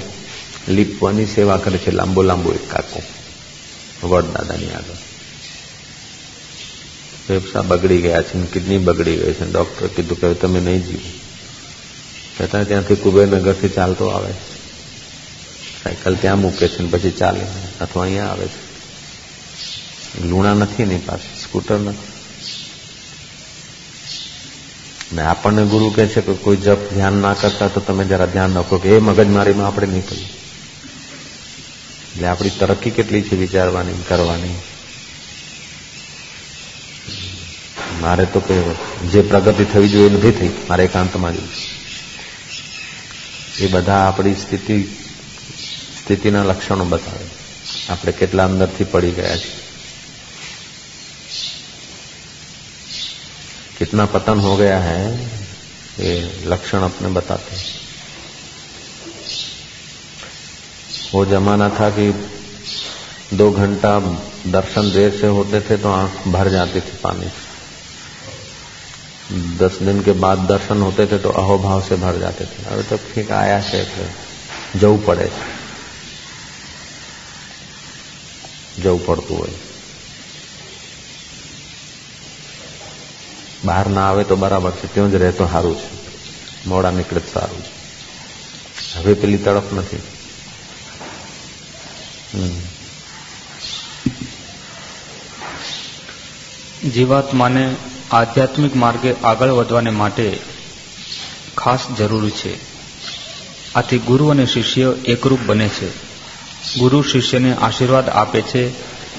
લીપવાની સેવા કરે છે, લાંબો લાંબો એક કાકો વડદાદાની આગળ. ફેફસા બગડી ગયા છે કિડની બગડી ગઈ છે. ડોક્ટર કીધું કે તમે નહીં જીવો. છતાં ત્યાંથી કુબેરનગરથી ચાલતો આવે સાયકલ ત્યાં મૂકે છે પછી ચાલે અથવા અહીંયા આવે છે. લુણા નથી એની પાસે, સ્કૂટર નથી. ને આપણને ગુરુ કહે છે કે કોઈ જપ ધ્યાન ના કરતા તો તમે જરા ધ્યાન રાખો કે એ મગજમારીમાં આપણે નહીં કરીએ એટલે આપણી તરક્કી કેટલી છે વિચારવાની કરવાની. મારે તો કે જે પ્રગતિ થવી જોઈએ નથી થઈ. મારે એકાંતમાં જોઈએ એ બધા આપણી સ્થિતિ સ્થિતિના લક્ષણો બતાવે આપણે કેટલા અંદરથી પડી ગયા છીએ कितना पतन हो गया है ये लक्षण अपने बताते हैं वो जमाना था कि दो घंटा दर्शन देर से होते थे तो आंख भर जाती थी पानी से दस दिन के बाद दर्शन होते थे तो अहोभाव से भर जाते थे अभी तो ठीक आया છે જવું પડે જવું પડતું હોય બહાર ના આવે તો બરાબર છે ત્યાં જ રહે તો સારું છે મોડા નીકળે તો સારું છે હવે પેલી તડપ નથી જીવાત્માને આધ્યાત્મિક માર્ગે આગળ વધવાને માટે ખાસ જરૂરી છે. આથી ગુરુ અને શિષ્ય એકરૂપ બને છે. ગુરુ શિષ્યને આશીર્વાદ આપે છે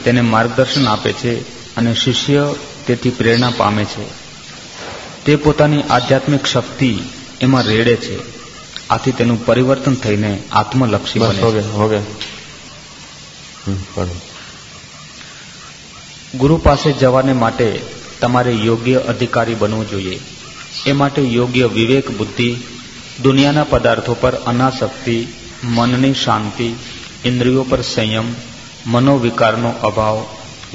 તેને માર્ગદર્શન આપે છે અને શિષ્ય તેથી પ્રેરણા પામે છે. તે પોતાની આધ્યાત્મિક શક્તિ એમાં રેડે છે. આથી તેનું પરિવર્તન થઈને આત્મલક્ષી બને ગુરુ પાસે જવાને માટે તમારે યોગ્ય અધિકારી બનવું જોઈએ એ માટે યોગ્ય વિવેક બુદ્ધિ દુનિયાના પદાર્થો પર અનાસક્તિ મનની શાંતિ ઇન્દ્રિયો પર સંયમ મનોવિકારનો અભાવ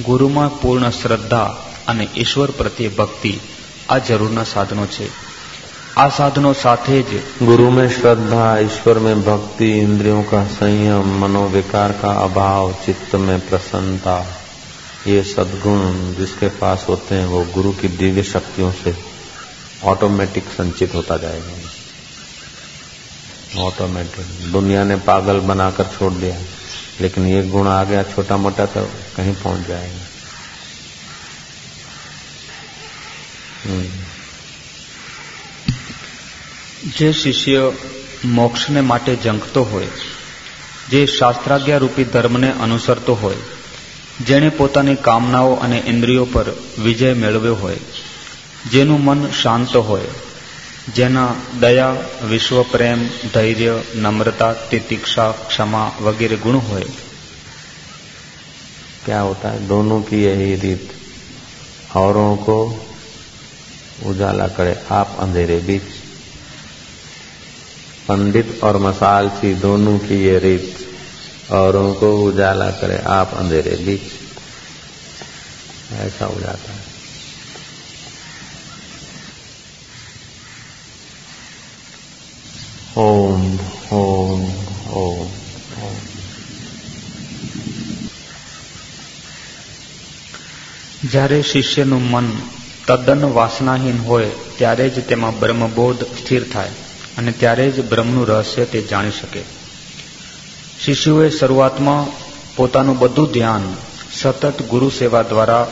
ગુરુમાં પૂર્ણ શ્રદ્ધા અને ઈશ્વર પ્રત્યે ભક્તિ આ જરૂરના સાધનો છે આ સાધનો સાથે જ गुरु में श्रद्धा ईश्वर में भक्ति इंद्रियों का संयम मनोविकार का अभाव चित्त में प्रसन्नता ये सद्गुण जिसके पास होते हैं वो गुरु की दिव्य शक्तियों से ऑटोमेटिक संचित होता जाएगा ऑटोमेटिक दुनिया ने पागल बनाकर छोड़ दिया लेकिन ये गुण आ गया छोटा मोटा तो कहीं पहुंच जाएगा જે શિષ્ય મોક્ષને માટે જંકતો હોય જે શાસ્ત્રાજ્ઞા રૂપી ધર્મને અનુસરતો હોય જેણે પોતાની કામનાઓ અને ઇન્દ્રિયો પર વિજય મેળવ્યો હોય જેનું મન શાંત હોય જેના દયા વિશ્વ પ્રેમ ધૈર્ય નમ્રતા तितिक्षा क्षमा वगैरह गुण हो क्या होता है दोनों की यही रीत औरों को उजाला करे आप अंधेरे बीच पंडित और मसाल सी दोनों की ये रीत औरों को उजाला करे आप अंधेरे बीच ऐसा हो जाता है ઓમ ઓમ ઓમ જ્યારે શિષ્યનું મન તદ્દન વાસનાહીન હોય ત્યારે જ તેમાં બ્રહ્મબોધ સ્થિર થાય અને ત્યારે જ બ્રહ્મનું રહસ્ય તે જાણી શકે શિશુએ શરૂઆતમાં પોતાનું બધું ધ્યાન સતત ગુરુ સેવા દ્વારા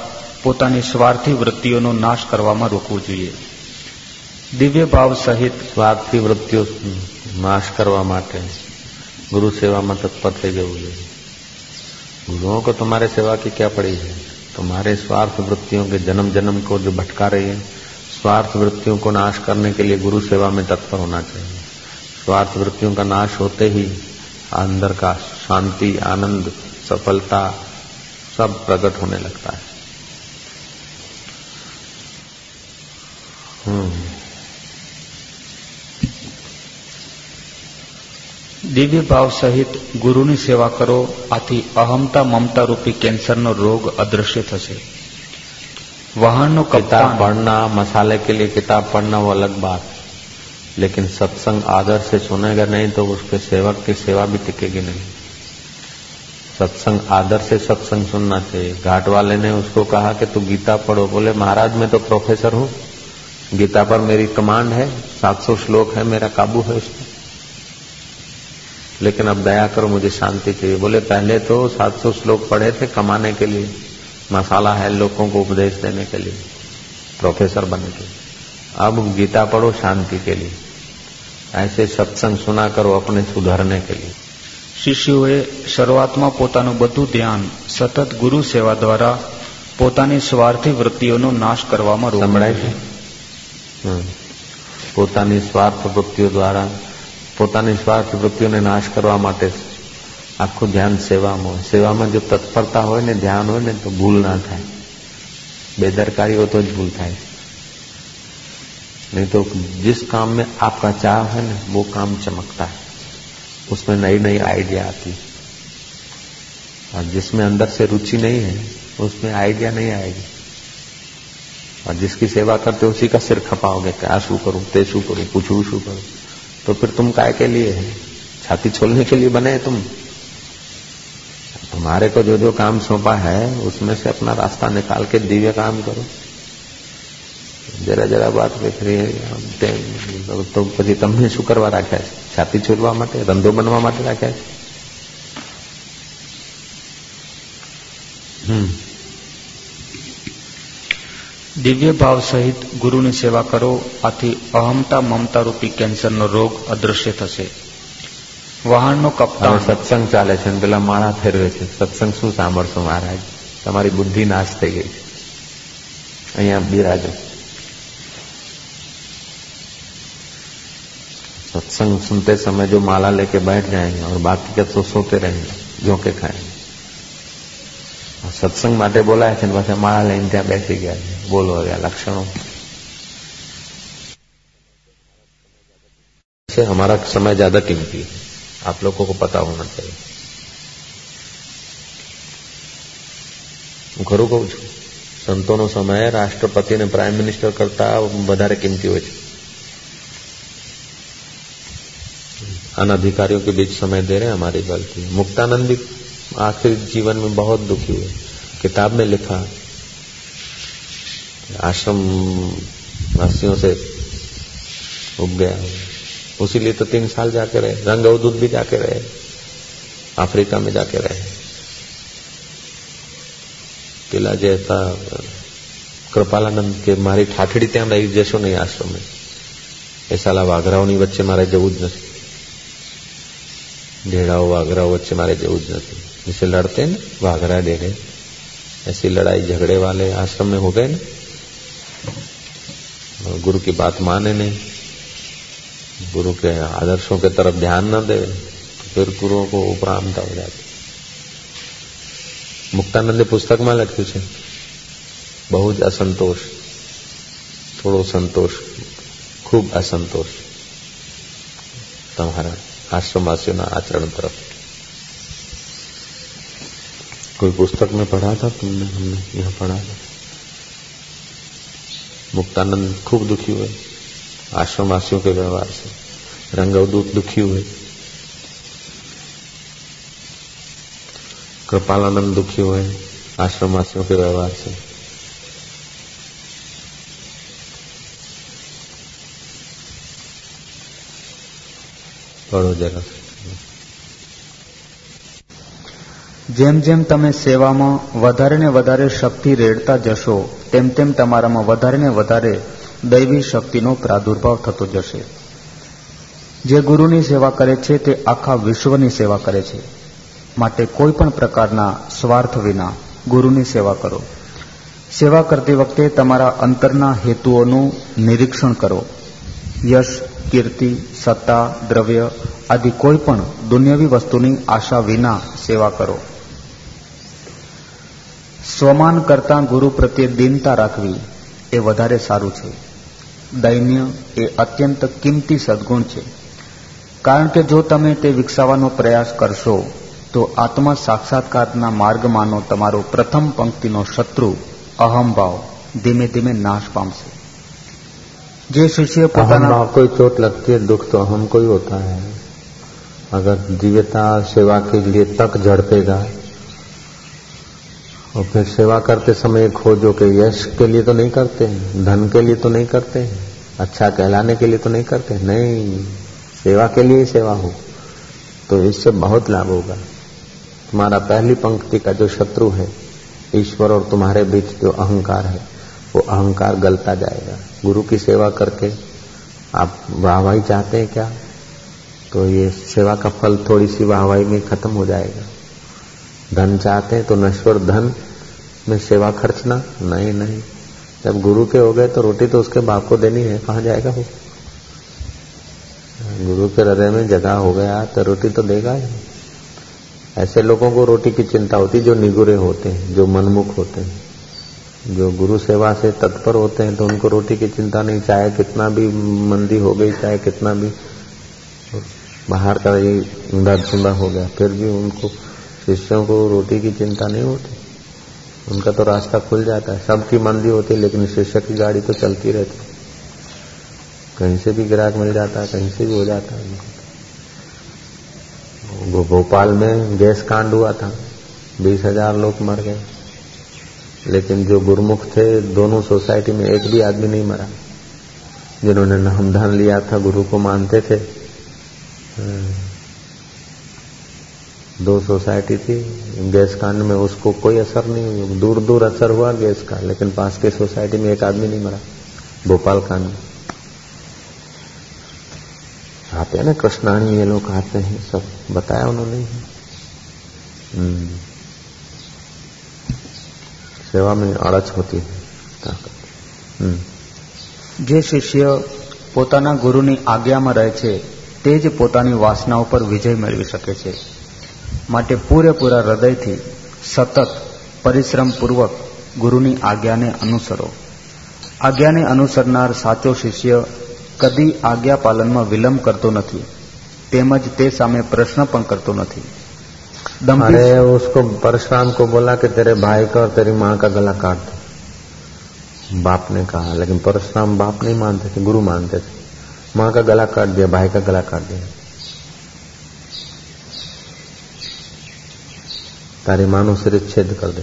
પોતાની સ્વાર્થી વૃત્તિઓનો નાશ કરવામાં રોકવું જોઈએ દિવ્ય ભાવ સહિત સ્વાર્થી વૃત્તિઓ નાશ કરવા માટે ગુરु સેવામાં તત્પર થઈ જવું જોઈએ गुरुओं को तुम्हारे सेवा की क्या पड़ी है तुम्हारे स्वार्थ वृत्तियों के जन्म जन्म को जो भटका रही है स्वार्थ वृत्तियों को नाश करने के लिए गुरु सेवा में तत्पर होना चाहिए स्वार्थ वृत्तियों का नाश होते ही अंदर का शांति आनंद सफलता सब प्रकट होने लगता है हम्म દિવ્ય ભાવ સહિત ગુરુની સેવા કરો આથી અહમતા મમતા રૂપી કેન્સરનો રોગ અદૃશ્ય થશે वाहन किताब पढ़ना मसाले के लिए किताब पढ़ना वो अलग बात लेकिन सत्संग आदर से सुनेगा नहीं तो उसके सेवक की सेवा भी टिकेगी नहीं। सत्संग आदर से सत्संग सुनना चाहिए। घाट वाले ने उसको कहा कि तू गीता पढ़ो। बोले, महाराज, मैं तो प्रोफेसर हूँ। गीता पर मेरी कमांड है। 700 श्लोक है, मेरा काबू है उसमें। लेकिन अब दया करो, मुझे शांति चाहिए। बोले, पहले तो 700 श्लोक पढ़े थे कमाने के लिए, मसाला है लोगों को उपदेश देने के लिए प्रोफेसर बने के अब गीता पढ़ो शांति के लिए। ऐसे सत्संग सुना करो अपने सुधारने के लिए શિષ્યોએ શરૂઆતમાં પોતાનું બધું ध्यान સતત ગુરુ સેવા દ્વારા પોતાની સ્વાર્થી વૃત્તિઓનો નાશ કરવામાં સંભળાય છે પોતાની સ્વાર્થ વૃત્તિઓ દ્વારા પોતાની સ્વાર્થ વૃત્તિઓને નાશ કરવા માટે આખું ધ્યાન સેવામાં હોય સેવામાં જો તત્પરતા હોય ને ધ્યાન હોય ને તો ભૂલ ના થાય बेदरकारी हो तो भूल થાય नहीं तो जिस काम में आपका चाह है ना, वो काम चमकता है। उसमें नई नई आइडिया आती है। और जिसमें अंदर से रुचि नहीं है, उसमें आइडिया नहीं आएगी। और जिसकी सेवा करते उसी का सिर खपाओगे, क्या शू करूँ, ते शू करूँ पूछू शू करूँ। तो फिर तुम काय के लिए है? छाती छोड़ने के लिए बने तुम। तुम्हारे को जो जो काम सौंपा है, उसमें से अपना रास्ता निकाल के दिव्य काम करो। જરા જરા વાત કરી તો પછી તમને શું કરવા રાખ્યા છે? છાતી છોડવા માટે ધંધો બનવા માટે રાખ્યા છે? દિવ્ય ભાવ સહિત ગુરુની સેવા કરો આથી અહમતા મમતા રૂપી કેન્સરનો રોગ અદૃશ્ય થશે. વાહનનો કપ્તાન સત્સંગ ચાલે છે પેલા માળા ફેરવે છે. સત્સંગ શું સાંભળશો મહારાજ? તમારી બુદ્ધિ નાશ થઈ ગઈ છે. અહીંયા બિરાજો. सत्संग सुनते समय जो माला लेके बैठ जाएंगे और बाकी के तो सोते रहेंगे जो के खाएंगे સત્સંગ માટે બોલાય છે પછી માળા લઈને ત્યાં બેસી ગયા છે બોલો હવે લક્ષણો से हमारा समय ज्यादा कीमती है आप लोगों को पता होना चाहिए હું ખરું કહું છું સંતોનો સમય રાષ્ટ્રપતિ ને પ્રાઇમ મિનિસ્ટર કરતા વધારે કિંમતી હોય છે अनधिकारियों के बीच समय दे रहे हैं हमारी गलती मुक्तानंद भी आखिर जीवन में बहुत दुखी हुए किताब में लिखा आश्रम वासियों से उग गया उसी लिए तो तीन साल जाके रहे रंग अवधूत भी जाके रहे अफ्रीका में जाके रहे किला जैसा કૃપાલાનંદ કે મારી ઠાઠડી ત્યાં રહી જશો નહીં આશ્રમે એ સાલા વાઘરાઓની વચ્ચે મારે જવું જ નથી ढेड़ाओं वाघराओं वच्चे मारे जरूर नहीं जिसे लड़ते ना वाघरा ढेड़े ऐसी लड़ाई झगड़े वाले आश्रम में हो गए ना गुरु की बात माने नहीं गुरु के आदर्शों के तरफ ध्यान न दे तो फिर गुरुओं को उपरामता हो जाती મુક્તાનંદે પુસ્તકમાં લખ્યું છે બહુ જ અસંતોષ થોડો સંતોષ ખૂબ અસંતોષ તમારા आश्रमवासियों आचरण तरफ़। कोई पुस्तक में पढ़ा था तुमने, हमने यहाँ पढ़ा था? मुक्तानंद खूब दुखी हुए आश्रमवासियों के व्यवहार से। रंगवदूत दुखी हुए। कृपालानंद दुखी हुए आश्रमवासियों के व्यवहार से। પડો જરા. જેમ જેમ તમે સેવામાં વધારે ને વધારે શક્તિ રેડતા જશો, તેમ તેમ તમારામાં વધારે ને વધારે દૈવી શક્તિનો પ્રાદુર્ભાવ થતો જશે. જે ગુરુની સેવા કરે છે, તે આખા વિશ્વની સેવા કરે છે. માટે કોઈ પણ પ્રકારના સ્વાર્થ વિના ગુરુની સેવા કરો. સેવા કરતી વખતે તમારા અંતરના હેતુઓનું નિરીક્ષણ કરો. યશ કીર્તિ, સત્તા, દ્રવ્ય આદિ કોઈ દુન્યવી વસ્તુની આશા વિના સેવા કરો. સ્વમાન કરતા ગુરુ પ્રત્યે દીનતા રાખવી એ વધારે સારું છે. દૈન્ય એ અત્યંત કિંમતી સદગુણ છે. કારણ કે જો તમે તે વિકસાવવાનો પ્રયાસ કરશો, તો આત્મા સાક્ષાત્કારના માર્ગમાંનો તમારો પ્રથમ પંક્તિનો શત્રુ અહમભાવ ધીમે ધીમે નાશ પામશે. જે शिष्य પોતાના कोई चोट लगती है दुख तो हमको ही होता है अगर दिव्यता सेवा के लिए तक झड़पेगा और फिर सेवा करते समय खोजो कि यश के लिए तो नहीं करते हैं धन के लिए तो नहीं करते हैं अच्छा कहलाने के लिए तो नहीं करते नहीं सेवा के लिए ही सेवा हो तो इससे बहुत लाभ होगा तुम्हारा पहली पंक्ति का जो शत्रु है ईश्वर और तुम्हारे बीच जो अहंकार है वो अहंकार गलता जाएगा। गुरु की सेवा करके आप वाहवाही चाहते हैं क्या? तो ये सेवा का फल थोड़ी सी वाहवाही में खत्म हो जाएगा। धन चाहते हैं तो नश्वर धन में सेवा खर्चना? नहीं नहीं। जब गुरु के हो गए तो रोटी तो उसके बाप को देनी है, कहाँ जाएगा वो? गुरु के हृदय में जगह हो गया तो रोटी तो देगा ही। ऐसे लोगों को रोटी की चिंता होती जो निगुरे होते हैं, जो मनमुख होते हैं। जो गुरु सेवा से तत्पर होते हैं तो उनको रोटी की चिंता नहीं, चाहे कितना भी मंदी हो गई, चाहे कितना भी। बाहर का ये ऊंधा चुंदा हो गया, फिर भी उनको शिष्यों को रोटी की चिंता नहीं होती। उनका तो रास्ता खुल जाता है। सबकी मंदी होती है, लेकिन शिष्य की गाड़ी तो चलती रहती कहीं से भी ग्राहक मिल जाता है, कहीं से भी हो जाता है उनको। भोपाल में गैस कांड हुआ था। बीस हज़ार लोग मर गए। लेकिन जो गुरुमुख थे, दोनों सोसाइटी में एक भी आदमी नहीं मरा। जिन्होंने नामधान लिया था, गुरु को मानते थे। दो सोसाइटी थी, गैस कांड में उसको कोई असर नहीं हुआ दूर दूर असर हुआ गैस का, लेकिन पास के सोसाइटी में एक आदमी नहीं मरा, भोपाल कांड में। आते हैं ना, कृष्णाणी ये लोग आते हैं, सब बताया उन्होंने। हम्म સેવામાં આળસ હોતી જે શિષ્ય પોતાના ગુરુની આજ્ઞામાં રહે છે તે જ પોતાની વાસના ઉપર વિજય મેળવી શકે છે માટે પૂરેપૂરા હૃદયથી સતત પરિશ્રમપૂર્વક ગુરુની આજ્ઞાને અનુસરો આજ્ઞાને અનુસરનાર સાચો શિષ્ય કદી આજ્ઞા પાલનમાં વિલંબ કરતો નથી તેમજ તે સામે પ્રશ્ન પણ કરતો નથી अरे, उसको परशुराम को बोला कि तेरे भाई का और तेरी माँ का गला काट दो। बाप ने कहा, लेकिन परशुराम बाप नहीं मानते थे, गुरु मानते थे। माँ का गला काट दिया, भाई का गला काट दिया। तारी माँ नो सिर छेद कर दे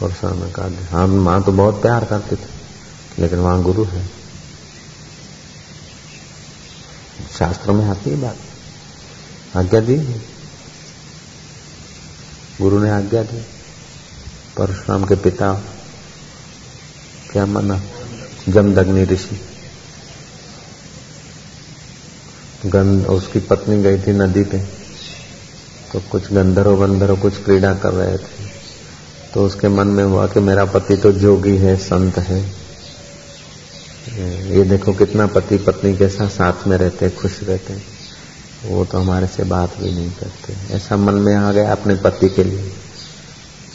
परशुराम ने काट दिया हाँ माँ तो बहुत प्यार करती थी, लेकिन वहाँ गुरु है। शास्त्र में आती है बात। आज्ञा दी गुरु ने आज्ञा दी, परशुराम के पिता, क्या माना? जमदग्नि ऋषि। गंध, उसकी पत्नी गई थी नदी पे तो कुछ गंधर्व बंधर्व कुछ क्रीड़ा कर रहे थे। तो उसके मन में हुआ कि मेरा पति तो जोगी है, संत है। ये देखो कितना पति पत्नी के साथ साथ में रहते, खुश रहते। वो तो हमारे से बात भी नहीं करते। ऐसा मन में आ गया अपने पति के लिए।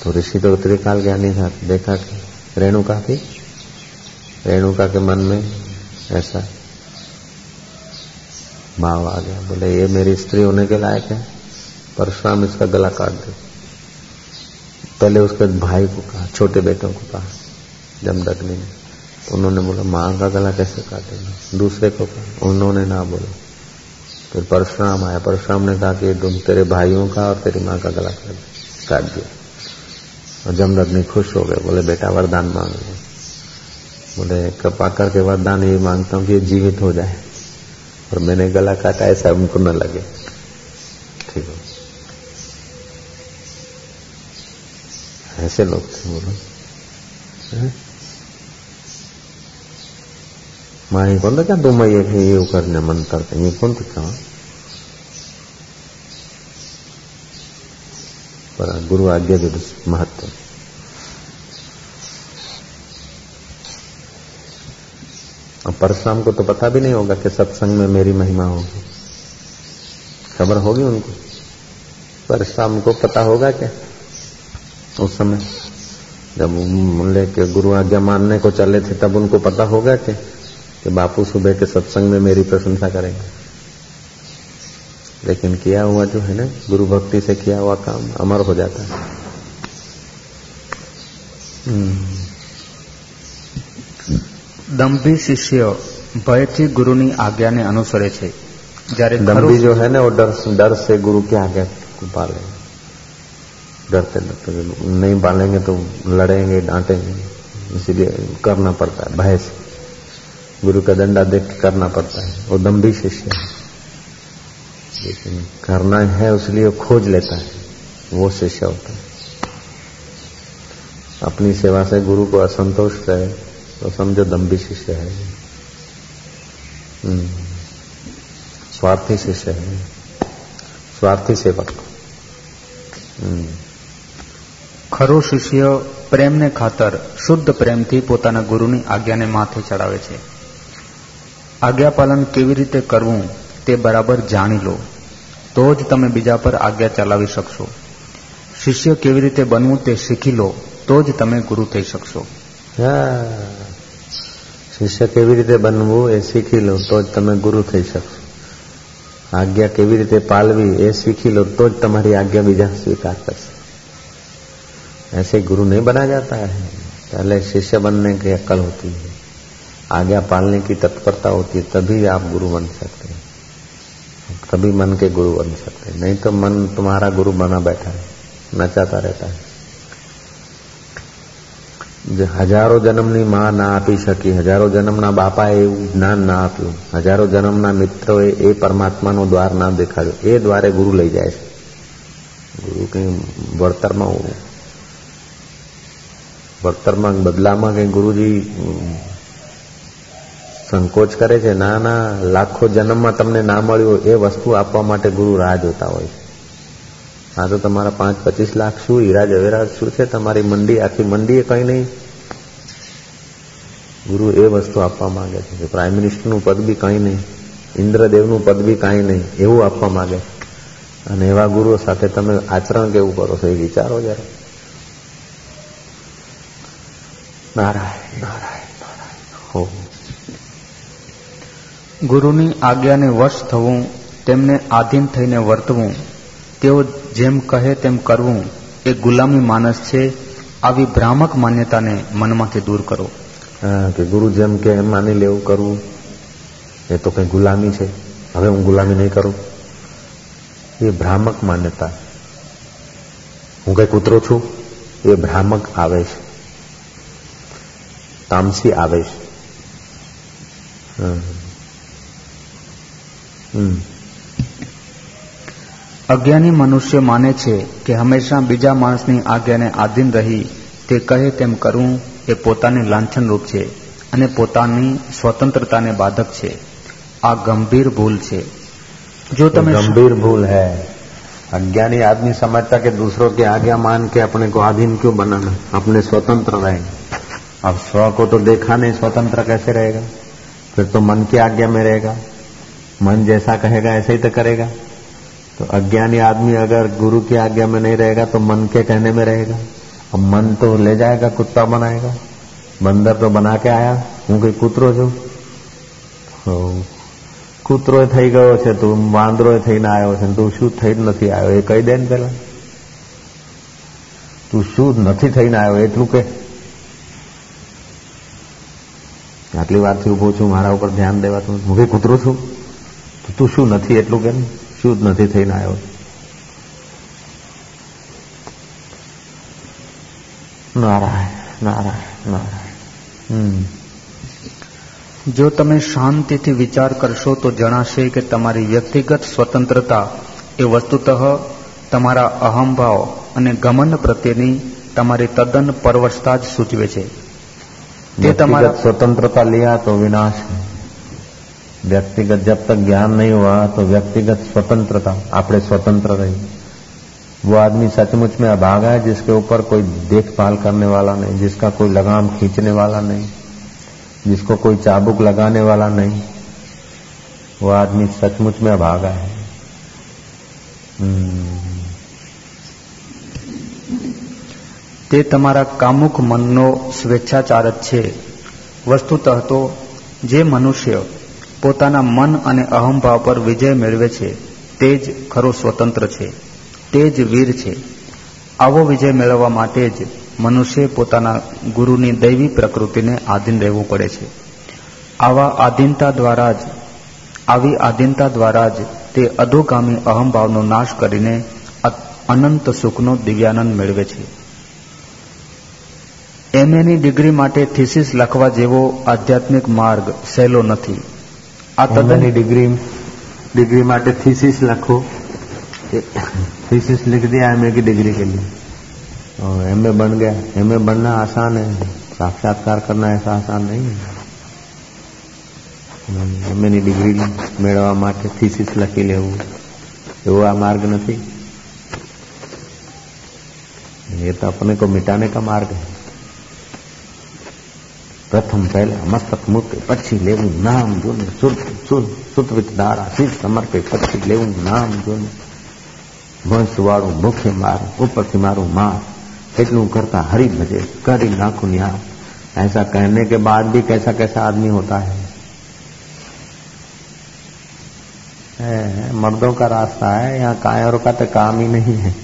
तो ऋषि तो त्रिकाल ज्ञानी था देखा कि रेणुका थी। रेणुका के मन में ऐसा भाव आ गया। बोले, ये मेरी स्त्री होने के लायक है परशुराम इसका गला काट दे। पहले उसके भाई को कहा, छोटे बेटों को कहा, जमदग्नि ने। उन्होंने बोला, माँ का गला कैसे काटेगा? दूसरे को कहा, उन्होंने ना बोला। फिर परशुराम आया। परशुराम ने कहा कि तुम तेरे भाइयों का और तेरी माँ का गला काट दिया। और जमदग्नि खुश हो गए। बोले, बेटा, वरदान मांग। लो बोले कपा करके वरदान ये माँगता हूँ कि जीवित हो जाए। और मैंने गला काटा, ऐसा उनको न लगे। ठीक है। ऐसे लोग थे बोलो माई कौन था क्या? दो मई ये करने मंत्र ये कौन था क्या पर गुरु आज्ञा जो महत्व। अब परशुराम को तो पता भी नहीं होगा कि सत्संग में मेरी महिमा होगी। खबर होगी उनको? परशुराम को पता होगा क्या? उस समय जब लेके गुरु आज्ञा मानने को चले थे तब उनको पता होगा कि, कि बापू सुबह के सत्संग में मेरी प्रशंसा करेंगे लेकिन किया हुआ जो है ना गुरु भक्ति से किया हुआ काम अमर हो जाता है દંભી શિષ્ય ભયથી ગુરુની આજ્ઞાને અનુસરે છે જ્યારે દંભી जो है ना वो डर डर से गुरु की आज्ञा को पाले डरते डरते नहीं पालेंगे तो लड़ेंगे डांटेंगे इसीलिए करना पड़ता है भय से गुरु का दंडा देख के करना पड़ता है वो दम्भी शिष्य है लेकिन करना है उसलिए खोज लेता है वो शिष्य होता है अपनी सेवा से गुरु को असंतोष रहे तो समझो दम्भी शिष्य है हम्म। स्वार्थी शिष्य है स्वार्थी सेवक हम्म। ખરો શિષ્ય પ્રેમને ખાતર શુદ્ધ પ્રેમથી પોતાના ગુરુની આજ્ઞાને માથે ચડાવે છે આજ્ઞા પાલન કેવી રીતે કરવું તે બરાબર જાણી લો તો જ તમે બીજા પર આજ્ઞા ચલાવી શકશો શિષ્ય કેવી રીતે બનવું તે શીખી લો તો જ તમે ગુરુ થઈ શકશો શિષ્ય કેવી રીતે બનવું એ શીખી લો તો જ તમે ગુરુ થઈ શકશો આજ્ઞા કેવી રીતે પાલવી એ શીખી લો તો જ તમારી આજ્ઞા બીજા સ્વીકાર કરશે ऐसे गुरु नहीं बना जाता है पहले शिष्य बनने की अक्ल होती है आज्ञा पालने की तत्परता होती है तभी आप गुरु बन सकते हैं तभी मन के गुरु बन सकते हैं नहीं तो मन तुम्हारा गुरु बना बैठा है नचाता रहता है હજારો જન્મની માં ના આપી શકી હજારો જન્મના બાપાએ એવું જ્ઞાન ના આપ્યું હજારો જન્મના મિત્રોએ એ પરમાત્માનું દ્વાર ના દેખાડ્યું એ દ્વારે ગુરુ લઈ જાય છે ગુરુ કઈ વળતરમાં વળતરમાં બદલામાં કઈ ગુરુજી સંકોચ કરે છે. ના ના લાખો જન્મમાં તમને ના મળ્યું એ વસ્તુ આપવા માટે ગુરુ રાહ જોતા હોય. આ તો તમારા પાંચ પચીસ લાખ શું? હીરા અવેરાજ શું છે? તમારી મંડી, આખી મંડી એ કંઈ નહીં. ગુરુ એ વસ્તુ આપવા માંગે છે પ્રાઇમ મિનિસ્ટરનું પદ બી કંઈ નહીં. ઇન્દ્રદેવનું પદ બી કાંઈ નહીં. એવું આપવા માંગે. અને એવા ગુરુઓ સાથે તમે આચરણ કેવું કરો છો એ વિચારો જરા. નારાયણ નારાયણ નારાયણ. હો. ગુરુની આજ્ઞાને વશ થવું, તેમને આધીન થઈને વર્તવું, તેઓ જેમ કહે તેમ કરવું, એ ગુલામી માનસ છે, આવી ભ્રામક માન્યતાને મનમાંથી દૂર કરો. કે ગુરુ જેમ કે એમ માની લેવું કરવું, એ તો કઈ ગુલામી છે. હવે હું ગુલામી નહીં કરું. એ ભ્રામક માન્યતા. હું કઈ કૂતરો છું, એ ભ્રામક આવે છે. તામસી આવેશ અજ્ઞાની મનુષ્ય માને છે કે હંમેશા બીજા માણસની આજ્ઞાને આધીન રહી તે કહે તેમ કરવું એ પોતાની લાંછનરૂપ છે અને પોતાની સ્વતંત્રતાને બાધક છે આ ગંભીર ભૂલ છે जो તમે गंभीर भूल है अज्ञानी आदमी समझता कि दूसरों की आज्ञा मान के अपने को अधीन क्यों बनाना अपने स्वतंत्र रहे अब स्व को तो देखा नहीं स्वतंत्र कैसे रहेगा फिर तो मन की आज्ञा में रहेगा मन जैसा कहेगा ऐसे ही तो करेगा तो अज्ञानी आदमी अगर गुरु की आज्ञा में नहीं रहेगा तो मन के कहने में रहेगा अब मन तो ले जाएगा कुत्ता बनाएगा बंदर तो बना के आया हूँ कोई કૂતરો છું કૂતરો થઈ ગયો છે તું વાંદરો થઈને આવ્યો છે તું શું થઈને નથી આવ્યો એ કહી દે ને પેલા તું શું નથી થઈને આવ્યો એટલું કે આટલી વારથી ઉભો છું મારા ઉપર ધ્યાન દેવાતું હું કઈ કૂતરો છું તું શું નથી એટલું કે શું નથી થઈને આવ્યો? નારાયણ નારાયણ નારાયણ. જો તમે શાંતિથી વિચાર કરશો તો જણાશે કે તમારી વ્યક્તિગત સ્વતંત્રતા એ વસ્તુતઃ તમારા અહમભાવ અને ગમન પ્રત્યેની તમારી તદ્દન પરવશતા જ સૂચવે છે. તે તમારા સ્વતંત્રતા લ્યા તો વિનાશ. है व्यक्तिगत जब तक ज्ञान नहीं हुआ तो व्यक्तिगत स्वतंत्रता આપણે स्वतंत्र रही वो आदमी सचमुच में अभागा है जिसके ऊपर कोई देखभाल करने वाला नहीं जिसका कोई लगाम खींचने वाला नहीं जिसको कोई चाबुक लगाने वाला नहीं वो आदमी सचमुच में अभागा है તે તમારા કામુક મનનો સ્વેચ્છાચાર જ છે વસ્તુતઃ તો જે મનુષ્ય પોતાના મન અને અહંભાવ પર વિજય મેળવે છે. તે જ ખરો સ્વતંત્ર છે. તે જ વીર છે. આવો વિજય મેળવવા માટે જ મનુષ્ય પોતાના ગુરુની દૈવી પ્રકૃતિને આધીન રહેવું પડે છે. આવા આધીનતા દ્વારા જ, આવી આધીનતા દ્વારા જ તે અધોગામી અહંભાવનો નાશ કરીને અનંત સુખનો દિવ્યાનંદ મેળવે છે. એમએની ડિગ્રી માટે થીસીસ લખવા જેવો આધ્યાત્મિક માર્ગ સહેલો નથી. આ તદ્દનની ડિગ્રી ડિગ્રી માટે થીસીસ લખો थीसिस लिख दिया एमए की डिग्री के लिए और एमए बन गया एमए बनना आसान है साक्षात्कार करना ऐसा आसान नहीं है એમએની ડિગ્રી મેળવવા માટે થીસીસ લખી લેવું એવો આ માર્ગ નથી ये तो अपने को मिटाने का मार्ग है પ્રથમ પહેલા મસ્તક મૂકે પછી લેવું નામ જોને શુદ્ધ શુદ્ધ શુદ્ધ વિત દાડા શીશ સમર્પે પછી લેવું નામ જોને વંશ વાળું મુખે મારું ઉપરથી મારું मार इतनू करता हरी भजे कर नाखुन यहाँ ऐसा कहने के बाद भी कैसा कैसा आदमी होता है मर्दों का रास्ता है यहाँ कायरों का तो काम ही नहीं है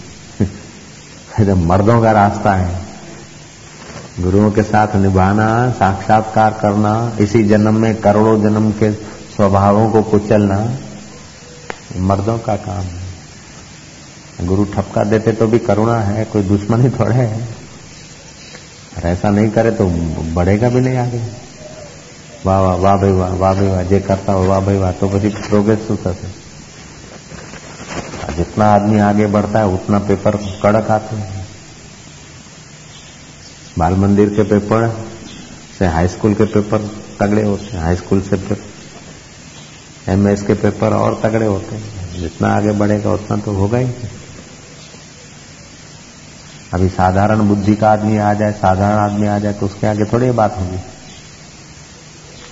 जब मर्दों का रास्ता है गुरुओं के साथ निभाना साक्षात्कार करना इसी जन्म में करोड़ों जन्म के स्वभावों को कुचलना मर्दों का काम है गुरु ठपका देते तो भी करुणा है कोई दुश्मनी थोड़े है और ऐसा नहीं करे तो बढ़ेगा भी नहीं आगे वाह वाह वाह भाई वाह वाह भाई वाह जे करता हो वाह भाई वाह तो પછી પ્રોગ્રેસ શું થશે जितना आदमी आगे बढ़ता है उतना पेपर कड़क आते हैं बाल मंदिर के पेपर, से हाई स्कूल के पेपर तगड़े होते हैं हाई स्कूल से एमएस के पेपर और तगड़े होते हैं। जितना आगे बढ़ेगा उतना तो होगा ही। अभी साधारण बुद्धि का आदमी आ जाए, साधारण आदमी आ जाए तो उसके आगे थोड़ी बात होगी।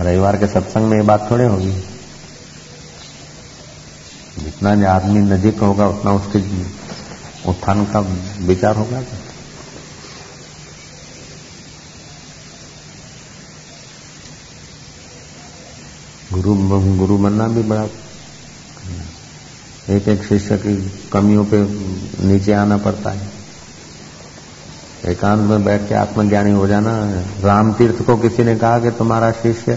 रविवार के सत्संग में ये बात थोड़ी होगी। जितना आदमी नजीक होगा, उतना उसके उत्थान का विचार होगा। गुरु गुरु बनना भी बड़ा एक एक शिष्य की कमियों पे नीचे आना पड़ता है। एकांत में बैठ के आत्मज्ञानी हो जाना। राम तीर्थ को किसी ने कहा कि तुम्हारा शिष्य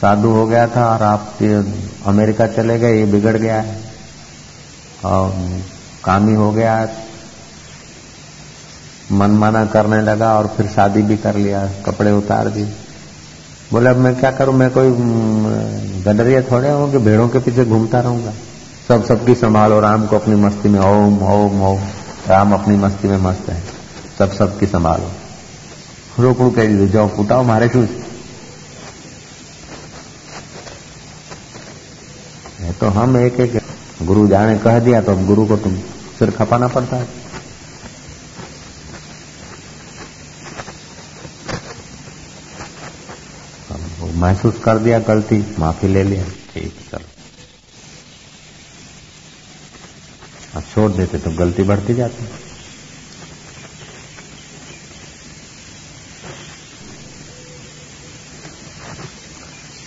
साधु हो गया था और आप अमेरिका चले गए, ये बिगड़ गया है और कामी हो गया मनमाना करने लगा और फिर शादी भी कर लिया, कपड़े उतार दिए। बोले, अब मैं क्या करूँ? मैं कोई गडरिया थोड़े हूँ कि भेड़ों के पीछे घूमता रहूँगा? सब सबकी संभालो राम को अपनी मस्ती में, ओम ओम ओम, राम अपनी मस्ती में मस्त है। सब सबकी संभालो। रोकड़ू कह दीजिए जाओ, फूटाओ मारे शू तो हम एक एक गुरु जाने कह दिया तो अब गुरु को तुम सिर खपाना पड़ता है। महसूस कर दिया, गलती, माफ़ी ले लिया। ठीक, चलो। अब छोड़ देते तो गलती बढ़ती जाती।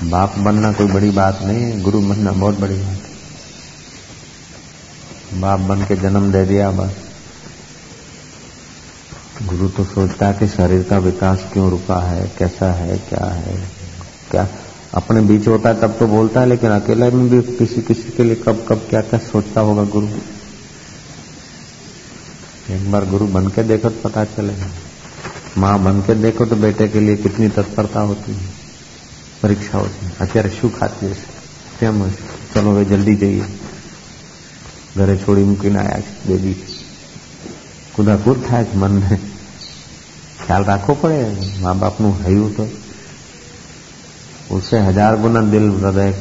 बाप बनना कोई बड़ी बात नहीं है गुरु बनना बहुत बड़ी बात है। बाप बन के जन्म दे दिया, बस। गुरु तो सोचता है कि शरीर का विकास क्यों रुका है, कैसा है, क्या है। क्या अपने बीच होता है तब तो बोलता है लेकिन अकेले में भी किसी किसी के लिए कब कब क्या क्या सोचता होगा गुरु एक बार गुरु बन के देखो तो पता चलेगा माँ बन के देखो तो बेटे के लिए कितनी तत्परता होती है परीक्षा होती है અત્યારે શું ખાતી હશે કેમ હશે ચલો હવે જલ્દી જઈએ ઘરે છોડી મૂકીને આવ્યા છે બેબી કુદાકુદ થાય છે મનને ખ્યાલ રાખવો પડે મા બાપનું હયું તો उससे हजार गुना दिल हृदय